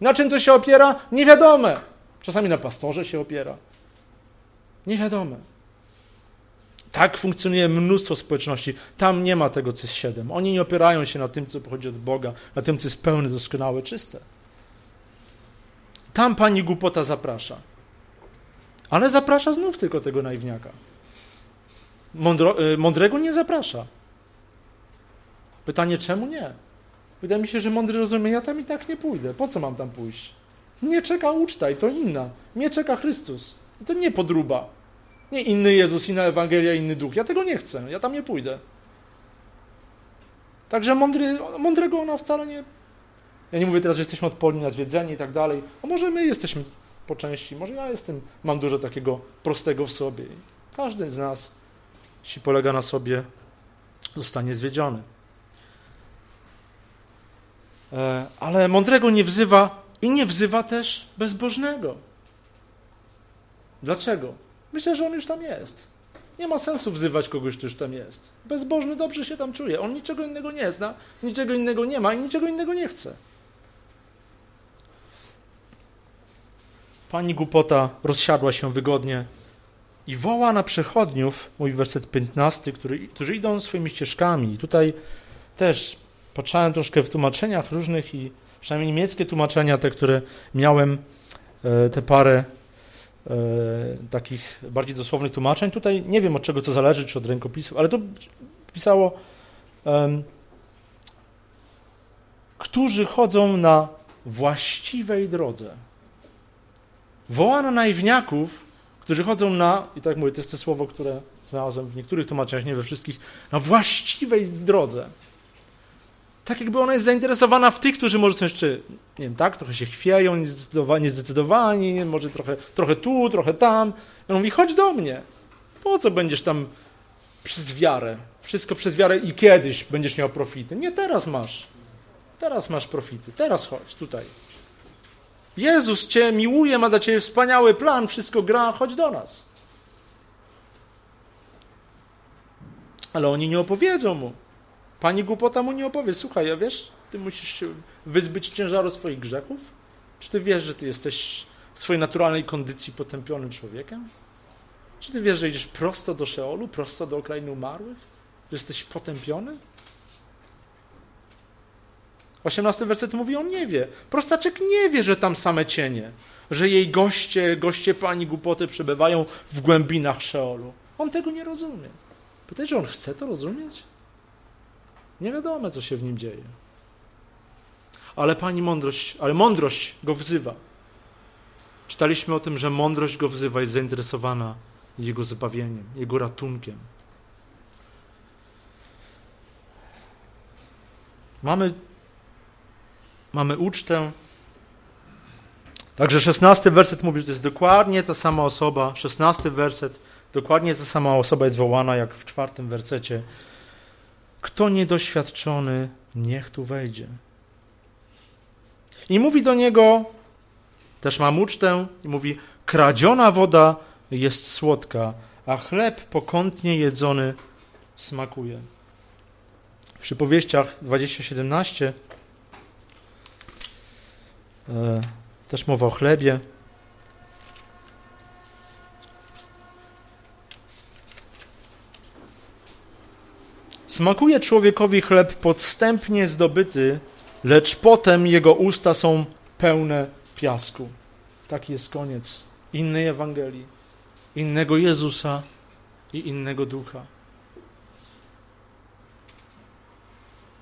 Na czym to się opiera? Nie wiadome. Czasami na pastorze się opiera. Nie wiadome. Tak funkcjonuje mnóstwo społeczności. Tam nie ma tego, co jest siedem. Oni nie opierają się na tym, co pochodzi od Boga, na tym, co jest pełne, doskonałe, czyste. Tam pani głupota zaprasza. Ale zaprasza znów tylko tego naiwniaka. Mądro, y, mądrego nie zaprasza. Pytanie, czemu nie? Wydaje mi się, że mądry rozumie, ja tam i tak nie pójdę. Po co mam tam pójść? Nie czeka uczta i to inna. Nie czeka Chrystus. I to nie podruba. Nie inny Jezus, inna Ewangelia, inny duch. Ja tego nie chcę. Ja tam nie pójdę. Także mądry, mądrego ona wcale nie. Ja nie mówię teraz, że jesteśmy odporni na zwiedzenie i tak dalej. A może my jesteśmy po części, może ja jestem, mam dużo takiego prostego w sobie. Każdy z nas, jeśli polega na sobie, zostanie zwiedziony. E, ale mądrego nie wzywa i nie wzywa też bezbożnego. Dlaczego? Myślę, że on już tam jest. Nie ma sensu wzywać kogoś, kto już tam jest. Bezbożny dobrze się tam czuje. On niczego innego nie zna, niczego innego nie ma i niczego innego nie chce. Pani głupota rozsiadła się wygodnie i woła na przechodniów, mój werset 15, który, którzy idą swoimi ścieżkami. I tutaj też patrzałem troszkę w tłumaczeniach różnych i przynajmniej niemieckie tłumaczenia, te, które miałem, e, te parę e, takich bardziej dosłownych tłumaczeń. Tutaj nie wiem od czego to zależy, czy od rękopisów, ale to pisało którzy chodzą na właściwej drodze. Wołano naiwniaków, którzy chodzą na, i tak mówię, to jest to słowo, które znalazłem w niektórych tłumaczeniach, nie we wszystkich, na właściwej drodze tak jakby ona jest zainteresowana w tych, którzy może są jeszcze, nie wiem, tak, trochę się chwieją, niezdecydowani, może trochę, trochę tu, trochę tam. I on mówi, chodź do mnie. Po co będziesz tam przez wiarę? Wszystko przez wiarę i kiedyś będziesz miał profity. Nie, teraz masz. Teraz masz profity. Teraz chodź tutaj. Jezus Cię miłuje, ma dla Ciebie wspaniały plan, wszystko gra, chodź do nas. Ale oni nie opowiedzą mu. Pani głupota mu nie opowie, słuchaj, ja wiesz, ty musisz się wyzbyć ciężaru swoich grzechów? Czy ty wiesz, że ty jesteś w swojej naturalnej kondycji potępionym człowiekiem? Czy ty wiesz, że idziesz prosto do Szeolu, prosto do krainy umarłych? Że jesteś potępiony? 18 werset mówi, on nie wie. Prostaczek nie wie, że tam same cienie, że jej goście, goście pani głupoty przebywają w głębinach Szeolu. On tego nie rozumie. Pytaj, że on chce to rozumieć? Nie wiadomo, co się w nim dzieje. Ale pani mądrość, ale mądrość go wzywa. Czytaliśmy o tym, że mądrość go wzywa, jest zainteresowana jego zbawieniem, jego ratunkiem. Mamy, mamy ucztę. Także szesnasty werset mówi, że to jest dokładnie ta sama osoba. Szesnasty werset, dokładnie ta sama osoba jest wołana, jak w czwartym wersecie. Kto niedoświadczony, niech tu wejdzie. I mówi do niego, też mam ucztę, i mówi, kradziona woda jest słodka, a chleb pokątnie jedzony smakuje. W przypowieściach 2017 e, też mowa o chlebie. Smakuje człowiekowi chleb podstępnie zdobyty, lecz potem jego usta są pełne piasku. Taki jest koniec innej Ewangelii, innego Jezusa i innego ducha.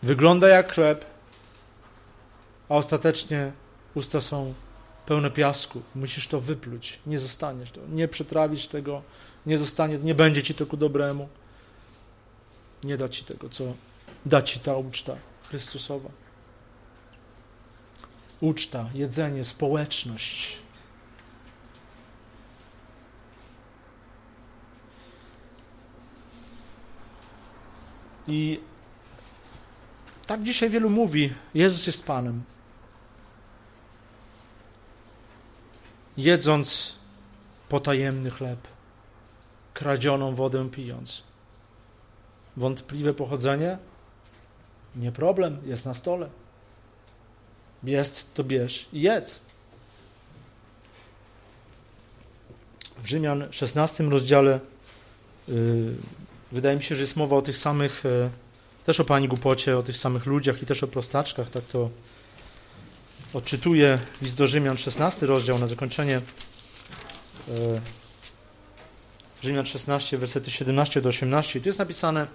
Wygląda jak chleb, a ostatecznie usta są pełne piasku. Musisz to wypluć. Nie zostaniesz to. Nie przetrawisz tego. Nie zostanie, nie będzie ci to ku dobremu. Nie da ci tego, co da ci ta uczta Chrystusowa. Uczta, jedzenie, społeczność. I tak dzisiaj wielu mówi: Jezus jest Panem. Jedząc potajemny chleb, kradzioną wodę pijąc. Wątpliwe pochodzenie? Nie problem, jest na stole. Jest, to bierz i jedz. W Rzymian 16 rozdziale yy, wydaje mi się, że jest mowa o tych samych, yy, też o Pani Głupocie, o tych samych ludziach i też o prostaczkach. Tak to odczytuję list do Rzymian 16 rozdział na zakończenie. Yy, Rzymian 16, wersety 17 do 18. I tu jest napisane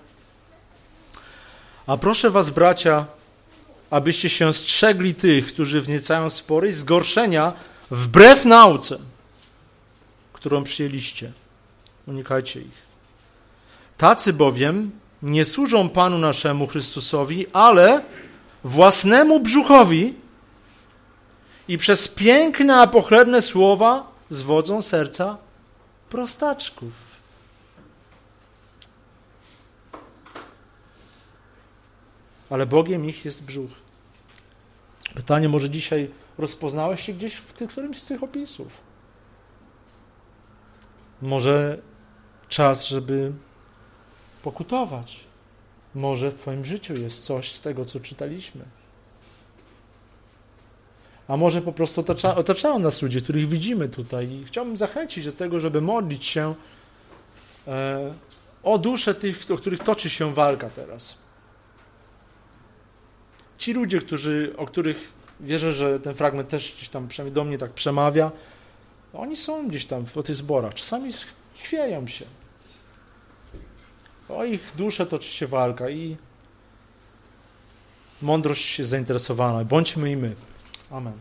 A proszę was, bracia, abyście się strzegli tych, którzy wzniecają spory i zgorszenia wbrew nauce, którą przyjęliście. Unikajcie ich. Tacy bowiem nie służą Panu naszemu Chrystusowi, ale własnemu brzuchowi i przez piękne, a pochlebne słowa zwodzą serca prostaczków. Ale Bogiem ich jest brzuch. Pytanie, może dzisiaj rozpoznałeś się gdzieś w którymś z tych opisów? Może czas, żeby pokutować. Może w Twoim życiu jest coś z tego, co czytaliśmy. A może po prostu otacza, otaczają nas ludzie, których widzimy tutaj. I chciałbym zachęcić do tego, żeby modlić się e, o duszę tych, o których toczy się walka teraz. Ci ludzie, którzy, o których wierzę, że ten fragment też gdzieś tam przynajmniej do mnie tak przemawia, oni są gdzieś tam po tych zborach. Czasami chwieją się. O ich duszę toczy się walka i mądrość jest zainteresowana. Bądźmy i my. Amen.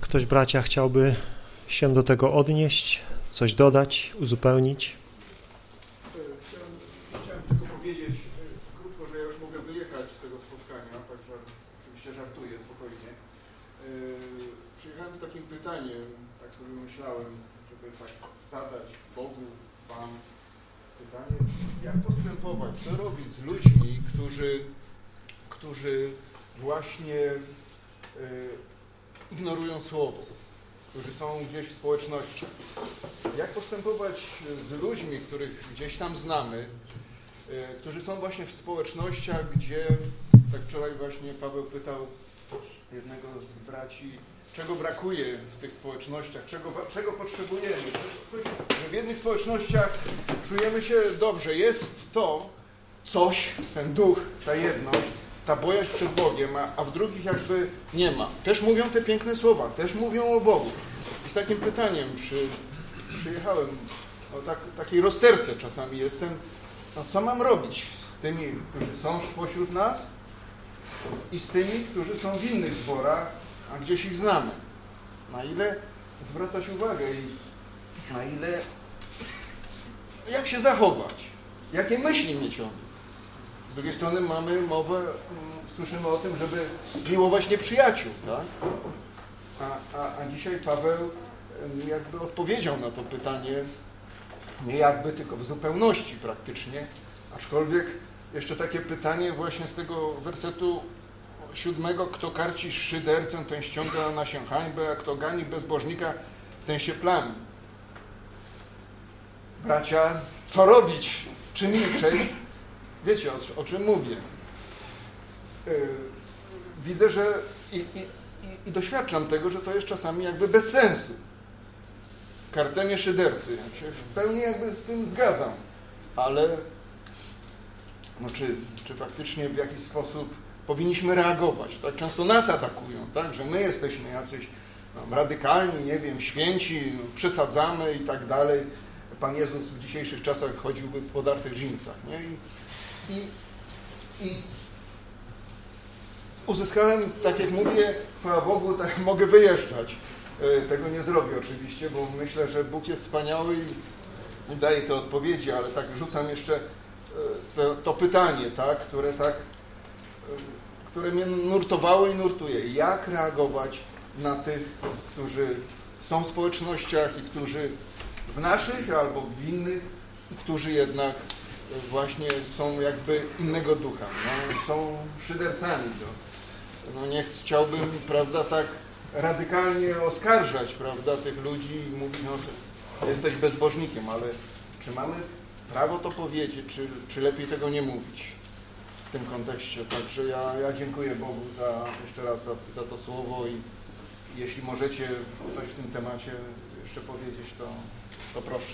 Ktoś, bracia, chciałby się do tego odnieść, coś dodać, uzupełnić? Chciałem, chciałem tylko powiedzieć e, krótko, że ja już mogę wyjechać z tego spotkania, także oczywiście żartuję spokojnie. E, przyjechałem z takim pytaniem, tak sobie myślałem, żeby tak zadać Bogu, Wam pytanie, jak postępować, co robić z ludźmi, którzy, którzy właśnie e, ignorują Słowo którzy są gdzieś w społeczności. Jak postępować z ludźmi, których gdzieś tam znamy, e, którzy są właśnie w społecznościach, gdzie tak wczoraj właśnie Paweł pytał jednego z braci, czego brakuje w tych społecznościach, czego, czego potrzebujemy. Że w jednych społecznościach czujemy się dobrze, jest to coś, ten duch, ta jedność, ta bojaźń przed Bogiem, a, a w drugich jakby nie ma. Też mówią te piękne słowa, też mówią o Bogu. Takim pytaniem przy, przyjechałem, o tak, takiej rozterce czasami jestem, no co mam robić z tymi, którzy są pośród nas i z tymi, którzy są w innych zborach, a gdzieś ich znamy. Na ile zwracać uwagę i na ile jak się zachować, jakie myśli mieć o nich. Z drugiej strony mamy mowę, mm, słyszymy o tym, żeby miłować nieprzyjaciół, tak? A, a, a dzisiaj Paweł jakby odpowiedział na to pytanie, nie jakby, tylko w zupełności praktycznie, aczkolwiek jeszcze takie pytanie właśnie z tego wersetu siódmego, kto karci szydercę, ten ściąga na się hańbę, a kto gani bezbożnika, ten się plami. Bracia, co robić? Czy milczeć? Wiecie, o, o czym mówię. Yy, widzę, że i, i, i, doświadczam tego, że to jest czasami jakby bez sensu. Karcenie szydercy. Ja się w pełni jakby z tym zgadzam. Ale no czy, czy faktycznie w jakiś sposób powinniśmy reagować. Tak często nas atakują, tak? że my jesteśmy jacyś no, radykalni, nie wiem, święci, no, przesadzamy i tak dalej. Pan Jezus w dzisiejszych czasach chodziłby w podartych dżinsach. Nie? I, i, i uzyskałem, tak jak mówię, chwała Bogu, tak mogę wyjeżdżać. E, tego nie zrobię oczywiście, bo myślę, że Bóg jest wspaniały i daje te odpowiedzi, ale tak rzucam jeszcze e, to, to pytanie, tak, które tak które mnie nurtowały i nurtuje. Jak reagować na tych, którzy są w społecznościach i którzy w naszych albo w innych, którzy jednak właśnie są jakby innego ducha, no, są szydercami. No, nie chciałbym, prawda, tak radykalnie oskarżać, prawda, tych ludzi i mówić, no, jesteś bezbożnikiem, ale czy mamy prawo to powiedzieć, czy, czy lepiej tego nie mówić? w tym kontekście. Także ja, ja dziękuję Bogu za, jeszcze raz za, za to słowo i jeśli możecie coś w tym temacie jeszcze powiedzieć, to, to proszę.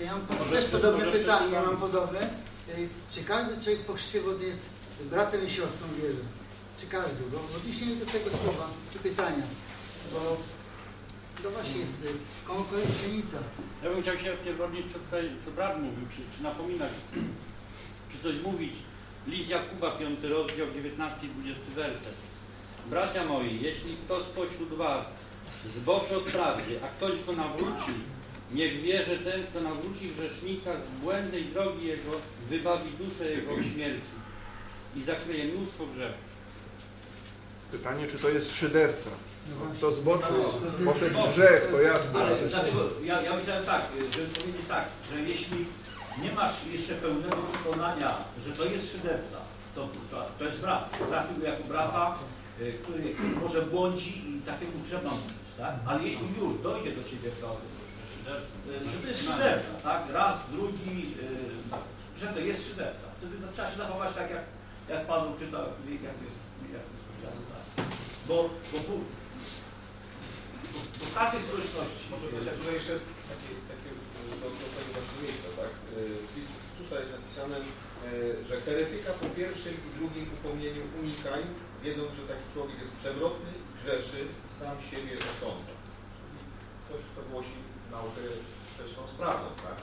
Ja mam też podobne pytanie, ja mam podobne. Czy każdy człowiek po chrzcie wody jest bratem i siostrą wierzy? Czy każdy? Bo w odniesieniu do tego słowa, czy pytania, bo to właśnie jest konkurencyjnica. Ja bym chciał się odnieść, co tutaj, co brat mówił, czy, czy napominać, czy coś mówić List Jakuba, 5 rozdział, 19 i 20 werset. Bracia moi, jeśli ktoś spośród was zboczy od prawdy, a ktoś go nawróci, niech wie, że ten, kto nawróci grzesznika z błędnej drogi jego, wybawi duszę jego śmierci i zakryje mnóstwo grzechów. Pytanie, czy to jest szyderca? Kto zboczył, poszedł w grzech, to jasne. Ale dlatego ja, ja myślałem tak, żeby powiedzieć tak, że jeśli nie masz jeszcze pełnego przekonania, że to jest szyderca, to, to, to jest brat. Trafił jako brata, y, który może błądzi i takiemu trzeba mówić, tak? Ale jeśli już dojdzie do ciebie to, y, że to jest szyderca, tak? Raz, drugi, y, że to jest szyderca. Wtedy trzeba się zachować tak, jak, jak Pan czyta, jak to jest, jak to jest powiedziane, tak? Bo, bo, bo, bo, bo w każdej społeczności... Może być, ja tutaj jeszcze takie, takie do, do tego właśnie miejsca, tak? Tutaj jest napisane, e, że heretyka po pierwszym i drugim upomnieniu unikaj, wiedząc, że taki człowiek jest przewrotny, grzeszy, sam siebie osądza. Ktoś, kto głosi naukę sprzeczną z prawdą, tak?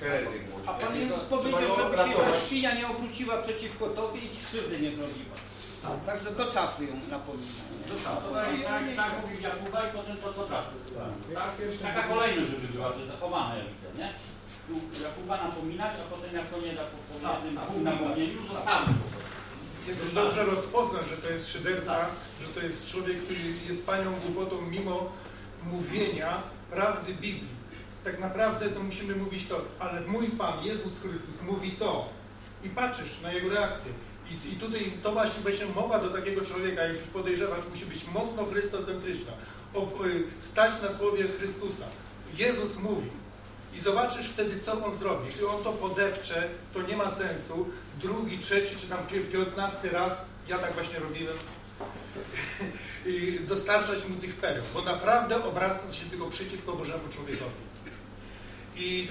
Herezję głosi. A Pan Jezus powiedział, żeby się ta świnia nie obróciła przeciwko Tobie i Ci krzywdy nie zrobiła. Tak. Także do czasu ją napomina. Do czasu. Tak, tak, tak mówił Jakuba i potem to co czasu. Tak, taka kolejność, żeby była, to zachowane, ja widzę, nie? Jakuba napominać, a potem jak to nie da po jednym napomnieniu, zostawić. Już dobrze rozpoznasz, że to jest szyderca, tak. że to jest człowiek, który jest panią głupotą mimo mówienia prawdy Biblii. Tak naprawdę to musimy mówić to, ale mój Pan Jezus Chrystus mówi to i patrzysz na jego reakcję. I, I tutaj to właśnie będzie mowa do takiego człowieka, już podejrzewasz, musi być mocno chrystocentryczna. Y, stać na słowie Chrystusa. Jezus mówi. I zobaczysz wtedy, co on zrobi. Jeśli on to podepcze, to nie ma sensu. Drugi, trzeci, czy tam piętnasty raz, ja tak właśnie robiłem, dostarczać mu tych pereł, bo naprawdę obraca się tylko przeciwko Bożemu człowiekowi. I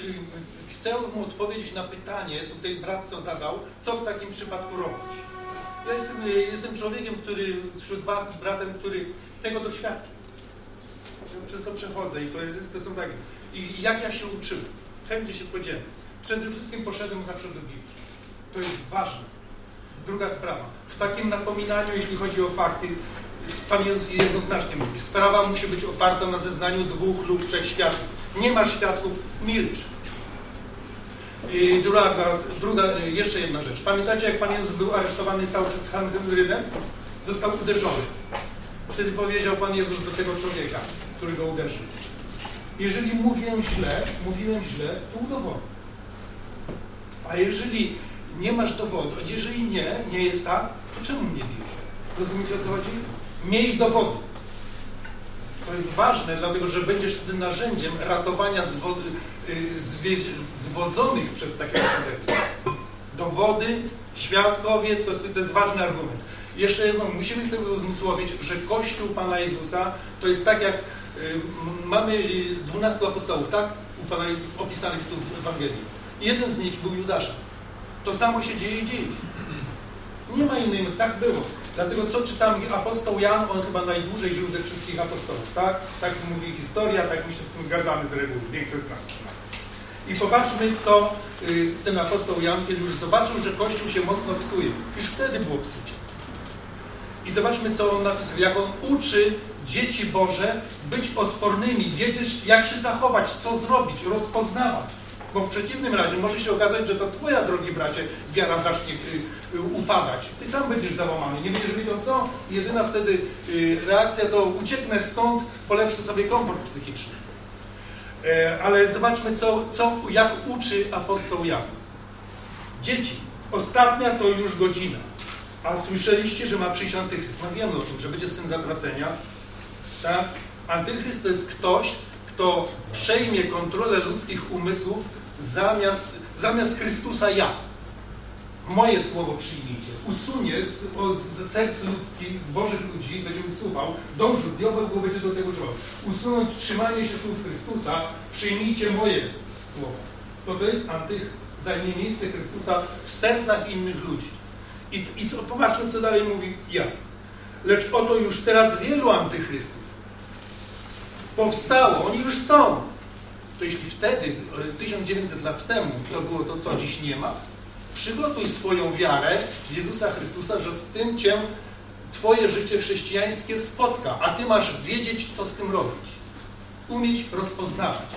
chcę mu odpowiedzieć na pytanie, tutaj brat co zadał, co w takim przypadku robić. Ja jestem, jestem człowiekiem, który wśród was, bratem, który tego doświadczył. Przez to przechodzę i to, to są takie. I jak ja się uczyłem? Chętnie się podzielę. Przede wszystkim poszedłem zawsze do Biblii. To jest ważne. Druga sprawa. W takim napominaniu, jeśli chodzi o fakty, Pan Jezus jednoznacznie mówi, sprawa musi być oparta na zeznaniu dwóch lub trzech świadków. Nie ma świadków, milcz. I druga, druga, jeszcze jedna rzecz. Pamiętacie, jak Pan Jezus był aresztowany stał przed handrynem? Został uderzony. Wtedy powiedział Pan Jezus do tego człowieka, który go uderzył. Jeżeli mówiłem źle, mówiłem źle, to udowodnij. A jeżeli nie masz dowodu, a jeżeli nie, nie jest tak, to czemu mnie bijesz? Rozumiecie o co chodzi? Miej dowody. To jest ważne, dlatego że będziesz wtedy narzędziem ratowania zwod, y, zwodzonych przez takie człowieka. Dowody, świadkowie, to jest, to jest ważny argument. Jeszcze jedno, musimy sobie uzmysłowić, że Kościół Pana Jezusa to jest tak jak y, mamy 12 apostołów, tak? U Pana opisanych tu w Ewangelii. Jeden z nich był Judaszem. To samo się dzieje dziś. Nie ma innej, tak było. Dlatego co czytam apostoł Jan, on chyba najdłużej żył ze wszystkich apostołów, tak? Tak mówi historia, tak my się z tym zgadzamy z reguły, większość z nas. I popatrzmy, co y, ten apostoł Jan, kiedy już zobaczył, że Kościół się mocno psuje. Już wtedy było psucie. I zobaczmy, co on napisał. Jak on uczy dzieci Boże być odpornymi, wiedzieć, jak się zachować, co zrobić, rozpoznawać. Bo w przeciwnym razie może się okazać, że to Twoja, drogi bracie, wiara zacznie y, upadać. Ty sam będziesz załamany, nie będziesz wiedział co. Jedyna wtedy y, reakcja to ucieknę stąd, polepszę sobie komfort psychiczny. E, ale zobaczmy, co, co, jak uczy apostoł Jan. Dzieci, ostatnia to już godzina. A słyszeliście, że ma przyjść antychryst. No wiemy o tym, że będzie syn zatracenia. Tak? Antychryst to jest ktoś, kto przejmie kontrolę ludzkich umysłów zamiast, zamiast Chrystusa ja. Moje słowo przyjmijcie. Usunie z, z serc ludzkich, Bożych ludzi, będzie usuwał, dążył, diabeł będzie do tego człowieka. Usunąć trzymanie się słów Chrystusa, przyjmijcie moje słowo. To to jest antychryst. Zajmie miejsce Chrystusa w sercach innych ludzi. I, i co, popatrzmy, co dalej mówi ja. Lecz oto już teraz wielu antychrystów powstało, oni już są to jeśli wtedy, 1900 lat temu, to było to, co dziś nie ma, przygotuj swoją wiarę w Jezusa Chrystusa, że z tym Cię Twoje życie chrześcijańskie spotka, a Ty masz wiedzieć, co z tym robić. Umieć rozpoznawać.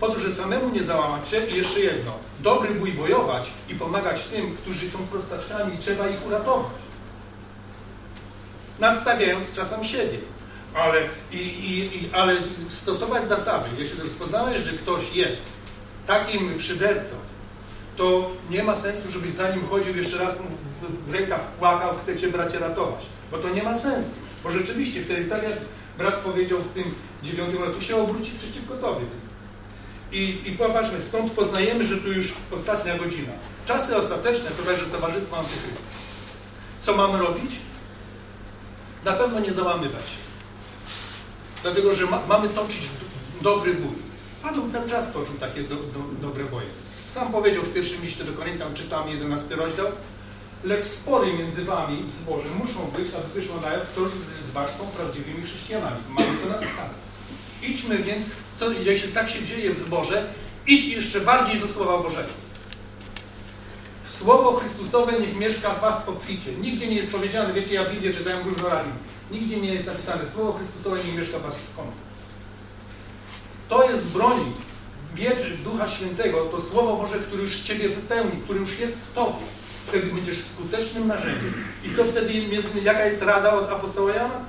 Po to, że samemu nie załamać się i jeszcze jedno, dobry bój bojować i pomagać tym, którzy są prostaczkami, trzeba ich uratować. Nadstawiając czasem siebie ale, i, i, i, ale stosować zasady. Jeśli rozpoznałeś, że ktoś jest takim szydercą, to nie ma sensu, żebyś za nim chodził jeszcze raz w rękach płakał, chcecie bracie ratować. Bo to nie ma sensu. Bo rzeczywiście wtedy, tak jak brat powiedział w tym dziewiątym roku, się obróci przeciwko tobie. I, I popatrzmy, stąd poznajemy, że tu już ostatnia godzina. Czasy ostateczne to także towarzystwo antychrystu. Co mamy robić? Na pewno nie załamywać się dlatego że ma, mamy toczyć dobry bój. Paweł cały czas toczył takie do, do, dobre boje. Sam powiedział w pierwszym liście do Koryntian, czytam 11 rozdział, lecz spory między wami w zborze muszą być, aby wyszło na jaw, którzy z was są prawdziwymi chrześcijanami. Mamy to napisane. Idźmy więc, co, jeśli tak się dzieje w zborze, idź jeszcze bardziej do Słowa Bożego. Słowo Chrystusowe niech mieszka w was obficie. Nigdzie nie jest powiedziane, wiecie, ja Biblię czytałem różnorakim. Nigdzie nie jest napisane, Słowo Chrystusowe nie mieszka was skąd. To jest broń, miecz Ducha Świętego, to Słowo Boże, które już Ciebie wypełni, które już jest w Tobie. Wtedy będziesz skutecznym narzędziem. I co wtedy, między, jaka jest rada od apostoła Jana?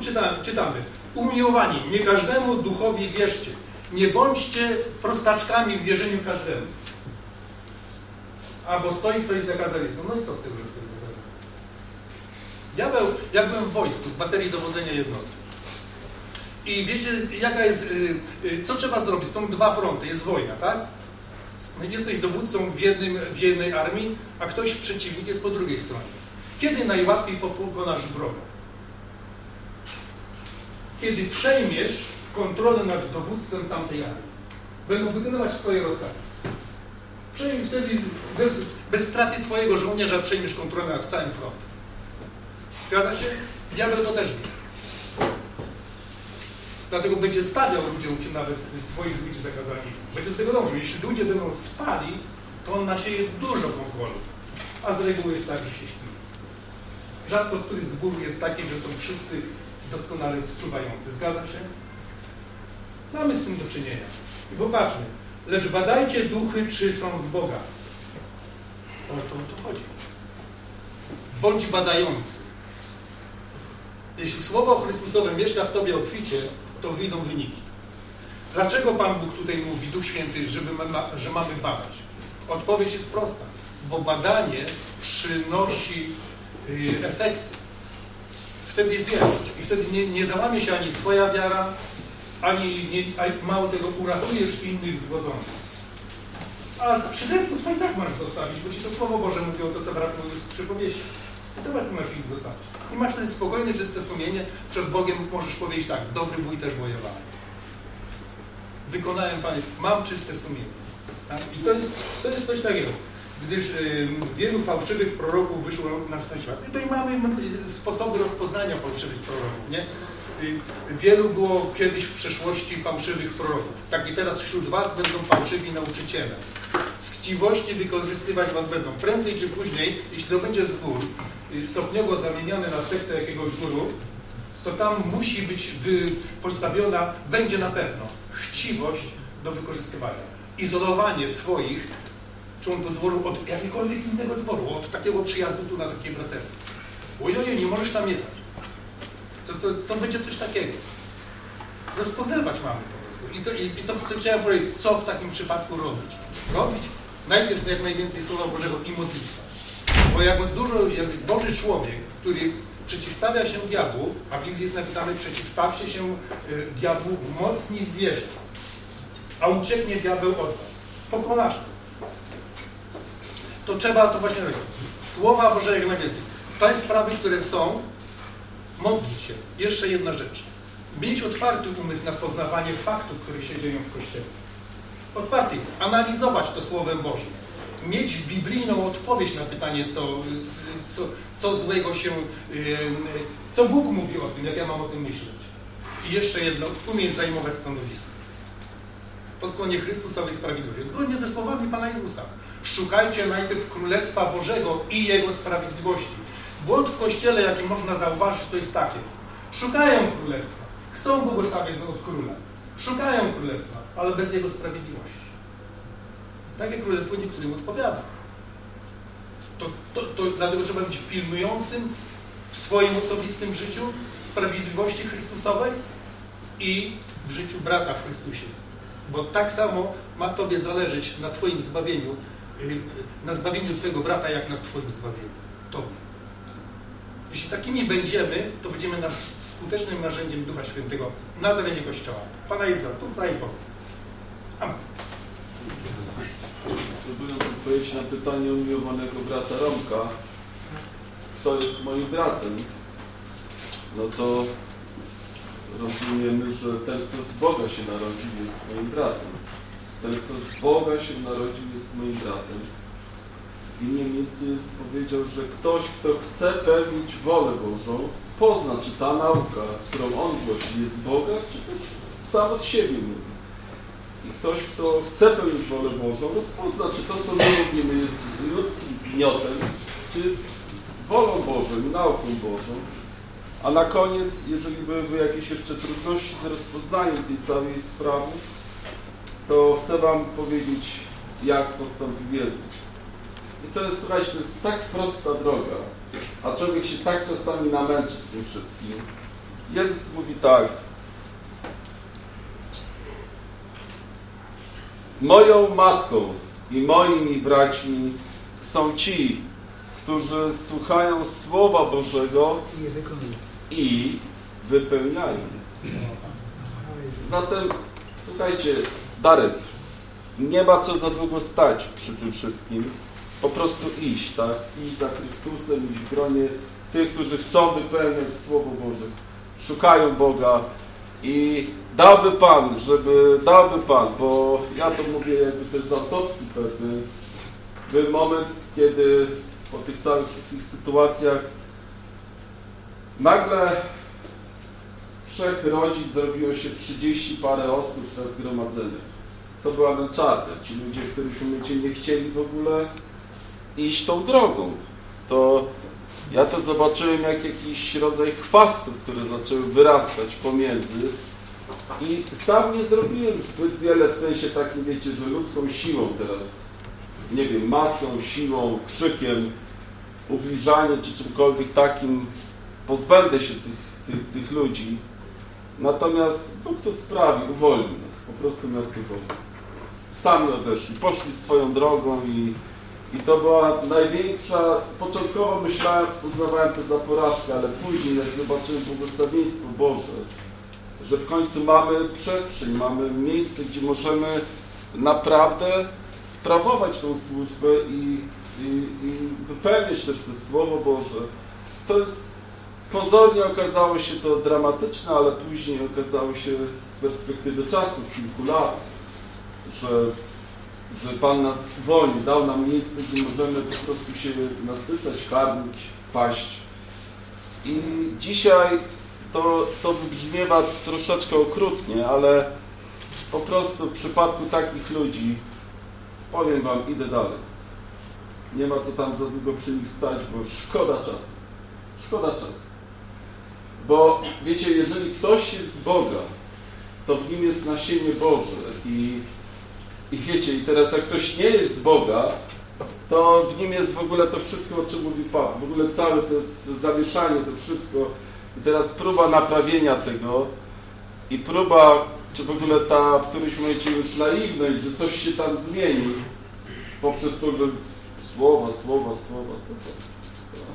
Czytamy, czytamy. Umiłowani, nie każdemu duchowi wierzcie. Nie bądźcie prostaczkami w wierzeniu każdemu. Albo stoi ktoś zakazany. No i co z tego, że stoi Diabeł, jak byłem w wojsku, w baterii dowodzenia jednostki. I wiecie, jaka jest, y, y, co trzeba zrobić? Są dwa fronty, jest wojna, tak? Jesteś dowódcą w, jednym, w jednej armii, a ktoś przeciwnik jest po drugiej stronie. Kiedy najłatwiej pokonasz wroga? Kiedy przejmiesz kontrolę nad dowództwem tamtej armii. Będą wykonywać Twoje rozkazy. Przejmij wtedy bez, bez straty Twojego żołnierza przejmiesz kontrolę nad całym frontem. Zgadza się? Diabeł to też wie. Dlatego będzie stawiał ludziom nawet swoich ludzi za kazalnicą. Będzie do tego dążył. Jeśli ludzie będą spali, to on nasieje dużo konkolów. A z reguły jest tak, że się śpi. Rzadko który z bólu jest taki, że są wszyscy doskonale wczuwający. Zgadza się? Mamy z tym do czynienia. I popatrzmy. Lecz badajcie duchy, czy są z Boga. O to to chodzi. Bądź badający. Jeśli Słowo Chrystusowe mieszka w Tobie obficie, to wyjdą wyniki. Dlaczego Pan Bóg tutaj mówi, Duch Święty, żeby ma, że mamy badać? Odpowiedź jest prosta. Bo badanie przynosi y, efekty. Wtedy wierzysz. I wtedy nie, nie załamie się ani Twoja wiara, ani nie, mało tego uratujesz innych zgodzonych. A z szyderców to i tak masz zostawić, bo Ci to Słowo Boże mówi o to, co mówił z przypowieści. To tak masz ich zostawić. I masz wtedy spokojne, czyste sumienie. Przed Bogiem możesz powiedzieć tak, dobry bój też wojowałem. Wykonałem, Panie, mam czyste sumienie. Tak? I to jest, to jest coś takiego. Gdyż y, wielu fałszywych proroków wyszło na ten świat. I tutaj mamy sposoby rozpoznania fałszywych proroków, nie? Y, wielu było kiedyś w przeszłości fałszywych proroków. Tak i teraz wśród was będą fałszywi nauczyciele. Z chciwości wykorzystywać was będą. Prędzej czy później, jeśli to będzie zbór, y, stopniowo zamieniony na sektę jakiegoś guru, to tam musi być postawiona, będzie na pewno, chciwość do wykorzystywania. Izolowanie swoich członków zboru od jakiegokolwiek innego zboru, od takiego przyjazdu tu na takie braterstwo. Ojej, nie możesz tam jechać. To, to, to będzie coś takiego. Rozpoznawać mamy po prostu. I to, i, i to chciałem powiedzieć, co w takim przypadku robić. Robić najpierw jak najwięcej Słowa Bożego i modlitwa. Bo jak dużo, jak Boży człowiek, który przeciwstawia się diabłu, a w Biblii jest napisane, przeciwstawcie się y, diabłu mocni w wierze, a ucieknie diabeł od was. Pokonasz to. To trzeba to właśnie robić. Słowa Boże jak najwięcej. Te sprawy, które są, modlić się. Jeszcze jedna rzecz. Mieć otwarty umysł na poznawanie faktów, które się dzieją w Kościele. Otwarty. Analizować to Słowem Bożym. Mieć biblijną odpowiedź na pytanie, co, co, co złego się, co Bóg mówi o tym, jak ja mam o tym myśleć. I jeszcze jedno, umieć zajmować stanowisko. Po stronie Chrystusowej sprawiedliwości. Zgodnie ze słowami Pana Jezusa. Szukajcie najpierw Królestwa Bożego i Jego sprawiedliwości Błąd w Kościele, jaki można zauważyć, to jest takie. Szukają Królestwa. Chcą błogosławiec od Króla. Szukają Królestwa, ale bez Jego sprawiedliwości. Takie Królestwo niektórym odpowiada. To, to, to dlatego trzeba być pilnującym w swoim osobistym życiu sprawiedliwości Chrystusowej i w życiu brata w Chrystusie. Bo tak samo ma Tobie zależeć na Twoim zbawieniu, y, na zbawieniu Twojego brata, jak na Twoim zbawieniu. Tobie. Jeśli takimi będziemy, to będziemy nas skutecznym narzędziem Ducha Świętego na terenie Kościoła. Pana Jezusa, tu w całej Polsce. Amen. Próbując odpowiedzieć na pytanie umiłowanego brata Romka, kto jest moim bratem, no to rozumiemy, że ten, kto z Boga się narodził, jest moim bratem. Ten, kto z Boga się narodził, jest moim bratem. W innym miejscu jest powiedział, że ktoś, kto chce pełnić wolę Bożą, pozna, czy ta nauka, którą on głosi, jest z Boga, czy też sam od siebie mówi. I ktoś, kto chce pełnić wolę Bożą, rozpozna, czy to, co my mówimy, jest ludzkim gniotem, czy jest wolą Bożą, nauką Bożą. A na koniec, jeżeli byłyby jakieś jeszcze trudności z rozpoznaniem tej całej sprawy, to chcę Wam powiedzieć, jak postąpił Jezus. I to jest, słuchajcie, to jest tak prosta droga, a człowiek się tak czasami namęczy z tym wszystkim. Jezus mówi tak. Moją matką i moimi braćmi są ci, którzy słuchają Słowa Bożego i wypełniają. Zatem, słuchajcie, Darek, nie ma co za długo stać przy tym wszystkim. Po prostu iść, tak? Iść za Chrystusem, iść w gronie tych, którzy chcą wypełniać Słowo Boże. Szukają Boga i dałby Pan, żeby, dałby Pan, bo ja to mówię jakby jest z autopsji pewny, był moment, kiedy po tych całych wszystkich sytuacjach nagle z trzech rodzin zrobiło się 30 parę osób na zgromadzeniu. To była męczarnia. Ci ludzie w którymś momencie nie chcieli w ogóle iść tą drogą. To ja to zobaczyłem jak jakiś rodzaj chwastów, które zaczęły wyrastać pomiędzy i sam nie zrobiłem zbyt wiele w sensie takim, wiecie, że ludzką siłą teraz, nie wiem, masą, siłą, krzykiem, ubliżaniem czy czymkolwiek takim pozbędę się tych, tych, tych ludzi. Natomiast Bóg to sprawi, uwolnił nas, po prostu nas uwolnił. Sami odeszli, poszli swoją drogą i, i to była największa, początkowo myślałem, uznawałem to za porażkę, ale później jak zobaczyłem błogosławieństwo Boże, że w końcu mamy przestrzeń, mamy miejsce, gdzie możemy naprawdę sprawować tą służbę i, i, i wypełniać też to Słowo Boże. To jest, pozornie okazało się to dramatyczne, ale później okazało się z perspektywy czasu, kilku lat, że, że Pan nas wolni, dał nam miejsce, gdzie możemy po prostu się nasycać, karmić, paść. I dzisiaj to, to wybrzmiewa troszeczkę okrutnie, ale po prostu w przypadku takich ludzi powiem Wam, idę dalej. Nie ma co tam za długo przy nich stać, bo szkoda czasu. Szkoda czasu. Bo wiecie, jeżeli ktoś jest z Boga, to w nim jest nasienie Boże i, i wiecie, i teraz jak ktoś nie jest z Boga, to w nim jest w ogóle to wszystko, o czym mówi Pan. W ogóle całe to, zamieszanie, to wszystko. I teraz próba naprawienia tego i próba, czy w ogóle ta w którymś momencie już naiwność, że coś się tam zmieni poprzez to, że słowa, słowa, słowa. To, to.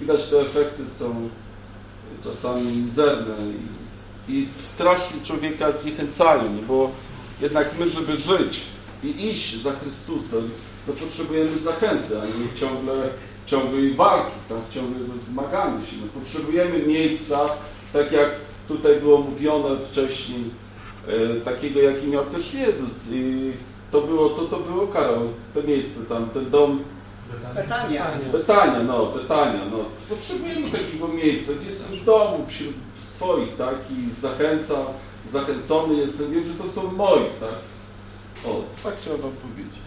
Widać, te efekty są czasami mizerne i, i strasznie człowieka zniechęcają, bo jednak my, żeby żyć i iść za Chrystusem, no potrzebujemy zachęty, a nie ciągle, ciągłej walki, tak? ciągłego zmagania się. No potrzebujemy miejsca, tak jak tutaj było mówione wcześniej, e, takiego, jaki miał też Jezus. I to było, co to było, Karol? To miejsce tam, ten dom Betania. Betania, no, Betania, no. Potrzebujemy takiego miejsca, gdzie jestem w domu, wśród swoich, tak, i zachęca, zachęcony jestem, wiem, że to są moi, tak. O, tak chciałem Wam powiedzieć.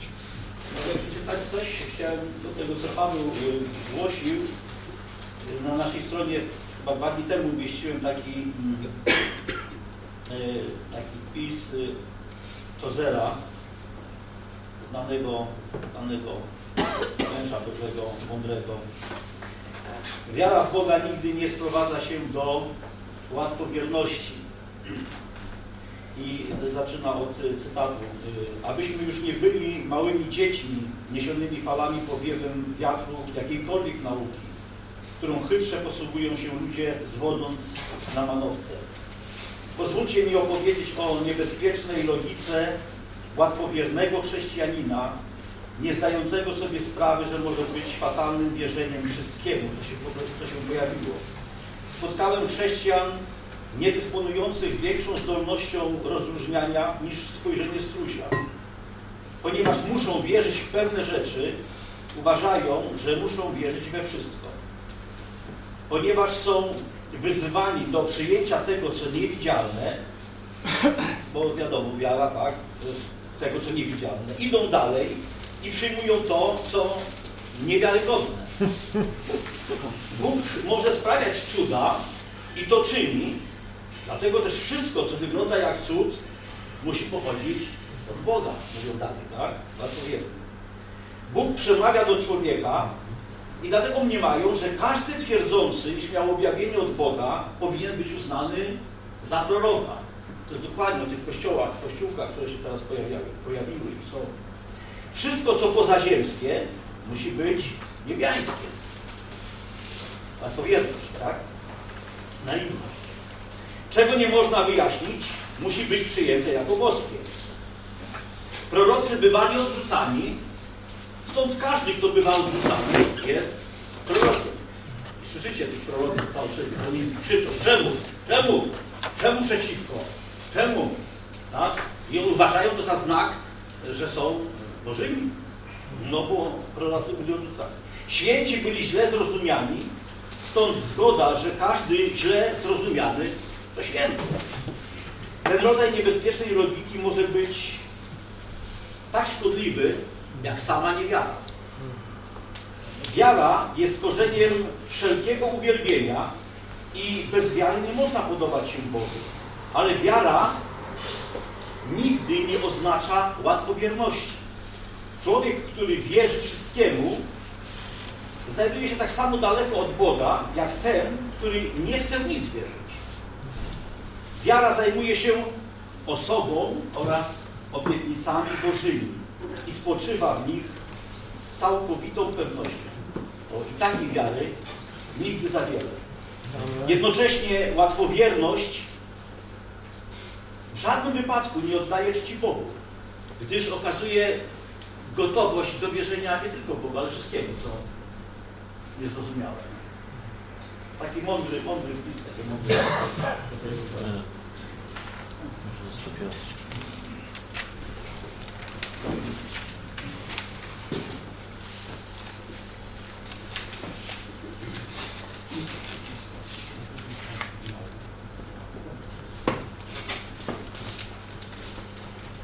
Mogę przeczytać coś? Chciałem do tego, co Paweł y, głosił. Y, Na naszej stronie chyba dwa dni temu umieściłem taki, mm, y, taki wpis Tozera, znanego, znanego męża Bożego, mądrego. Wiara w Boga nigdy nie sprowadza się do łatwowierności. I zaczyna od y, cytatu. y, Abyśmy już nie byli małymi dziećmi niesionymi falami powiewem wiatru jakiejkolwiek nauki, którą chytrze posługują się ludzie zwodząc na manowce. Pozwólcie mi opowiedzieć o niebezpiecznej logice łatwowiernego chrześcijanina, nie zdającego sobie sprawy, że może być fatalnym wierzeniem wszystkiemu, co się, co się pojawiło. Spotkałem chrześcijan nie dysponujących większą zdolnością rozróżniania niż spojrzenie struzia. Ponieważ muszą wierzyć w pewne rzeczy, uważają, że muszą wierzyć we wszystko. Ponieważ są wyzywani do przyjęcia tego, co niewidzialne, bo wiadomo, wiara, tak, tego, co niewidzialne, idą dalej i przyjmują to, co niewiarygodne. Bóg może sprawiać cuda i to czyni, dlatego też wszystko, co wygląda jak cud, musi pochodzić od Boga, mówią dalej, tak? Bardzo wiele. Bóg przemawia do człowieka i dlatego mniemają, że każdy twierdzący, iż miał objawienie od Boga, powinien być uznany za proroka. To jest dokładnie o tych kościołach, kościółkach, które się teraz pojawiały, pojawiły i są. Wszystko, co pozaziemskie, musi być niebiańskie. Łatwowierność, tak? Naiwność. Czego nie można wyjaśnić, musi być przyjęte jako boskie. Prorocy bywali odrzucani, stąd każdy, kto bywa odrzucany, jest prorokiem. I słyszycie tych proroków fałszywych, oni krzyczą, czemu, czemu, czemu przeciwko, czemu, tak? I uważają to za znak, że są bożymi. No bo prorocy byli odrzucani. Święci byli źle zrozumiani, stąd zgoda, że każdy źle zrozumiany to święty. Ten rodzaj niebezpiecznej logiki może być tak szkodliwy, jak sama niewiara. Wiara jest korzeniem wszelkiego uwielbienia i bez wiary nie można podobać się Bogu. Ale wiara nigdy nie oznacza łatwowierności. Człowiek, który wierzy wszystkiemu, znajduje się tak samo daleko od Boga, jak ten, który nie chce w nic wierzyć. Wiara zajmuje się osobą oraz obietnicami Bożymi i spoczywa w nich z całkowitą pewnością. O, I takiej wiary nigdy za wiele. Jednocześnie łatwowierność w żadnym wypadku nie oddaje czci Bogu, gdyż okazuje gotowość do wierzenia nie tylko Bogu, ale wszystkiemu, co niezrozumiałe. Taki mądry, mądry spis. Mądry. E. Może do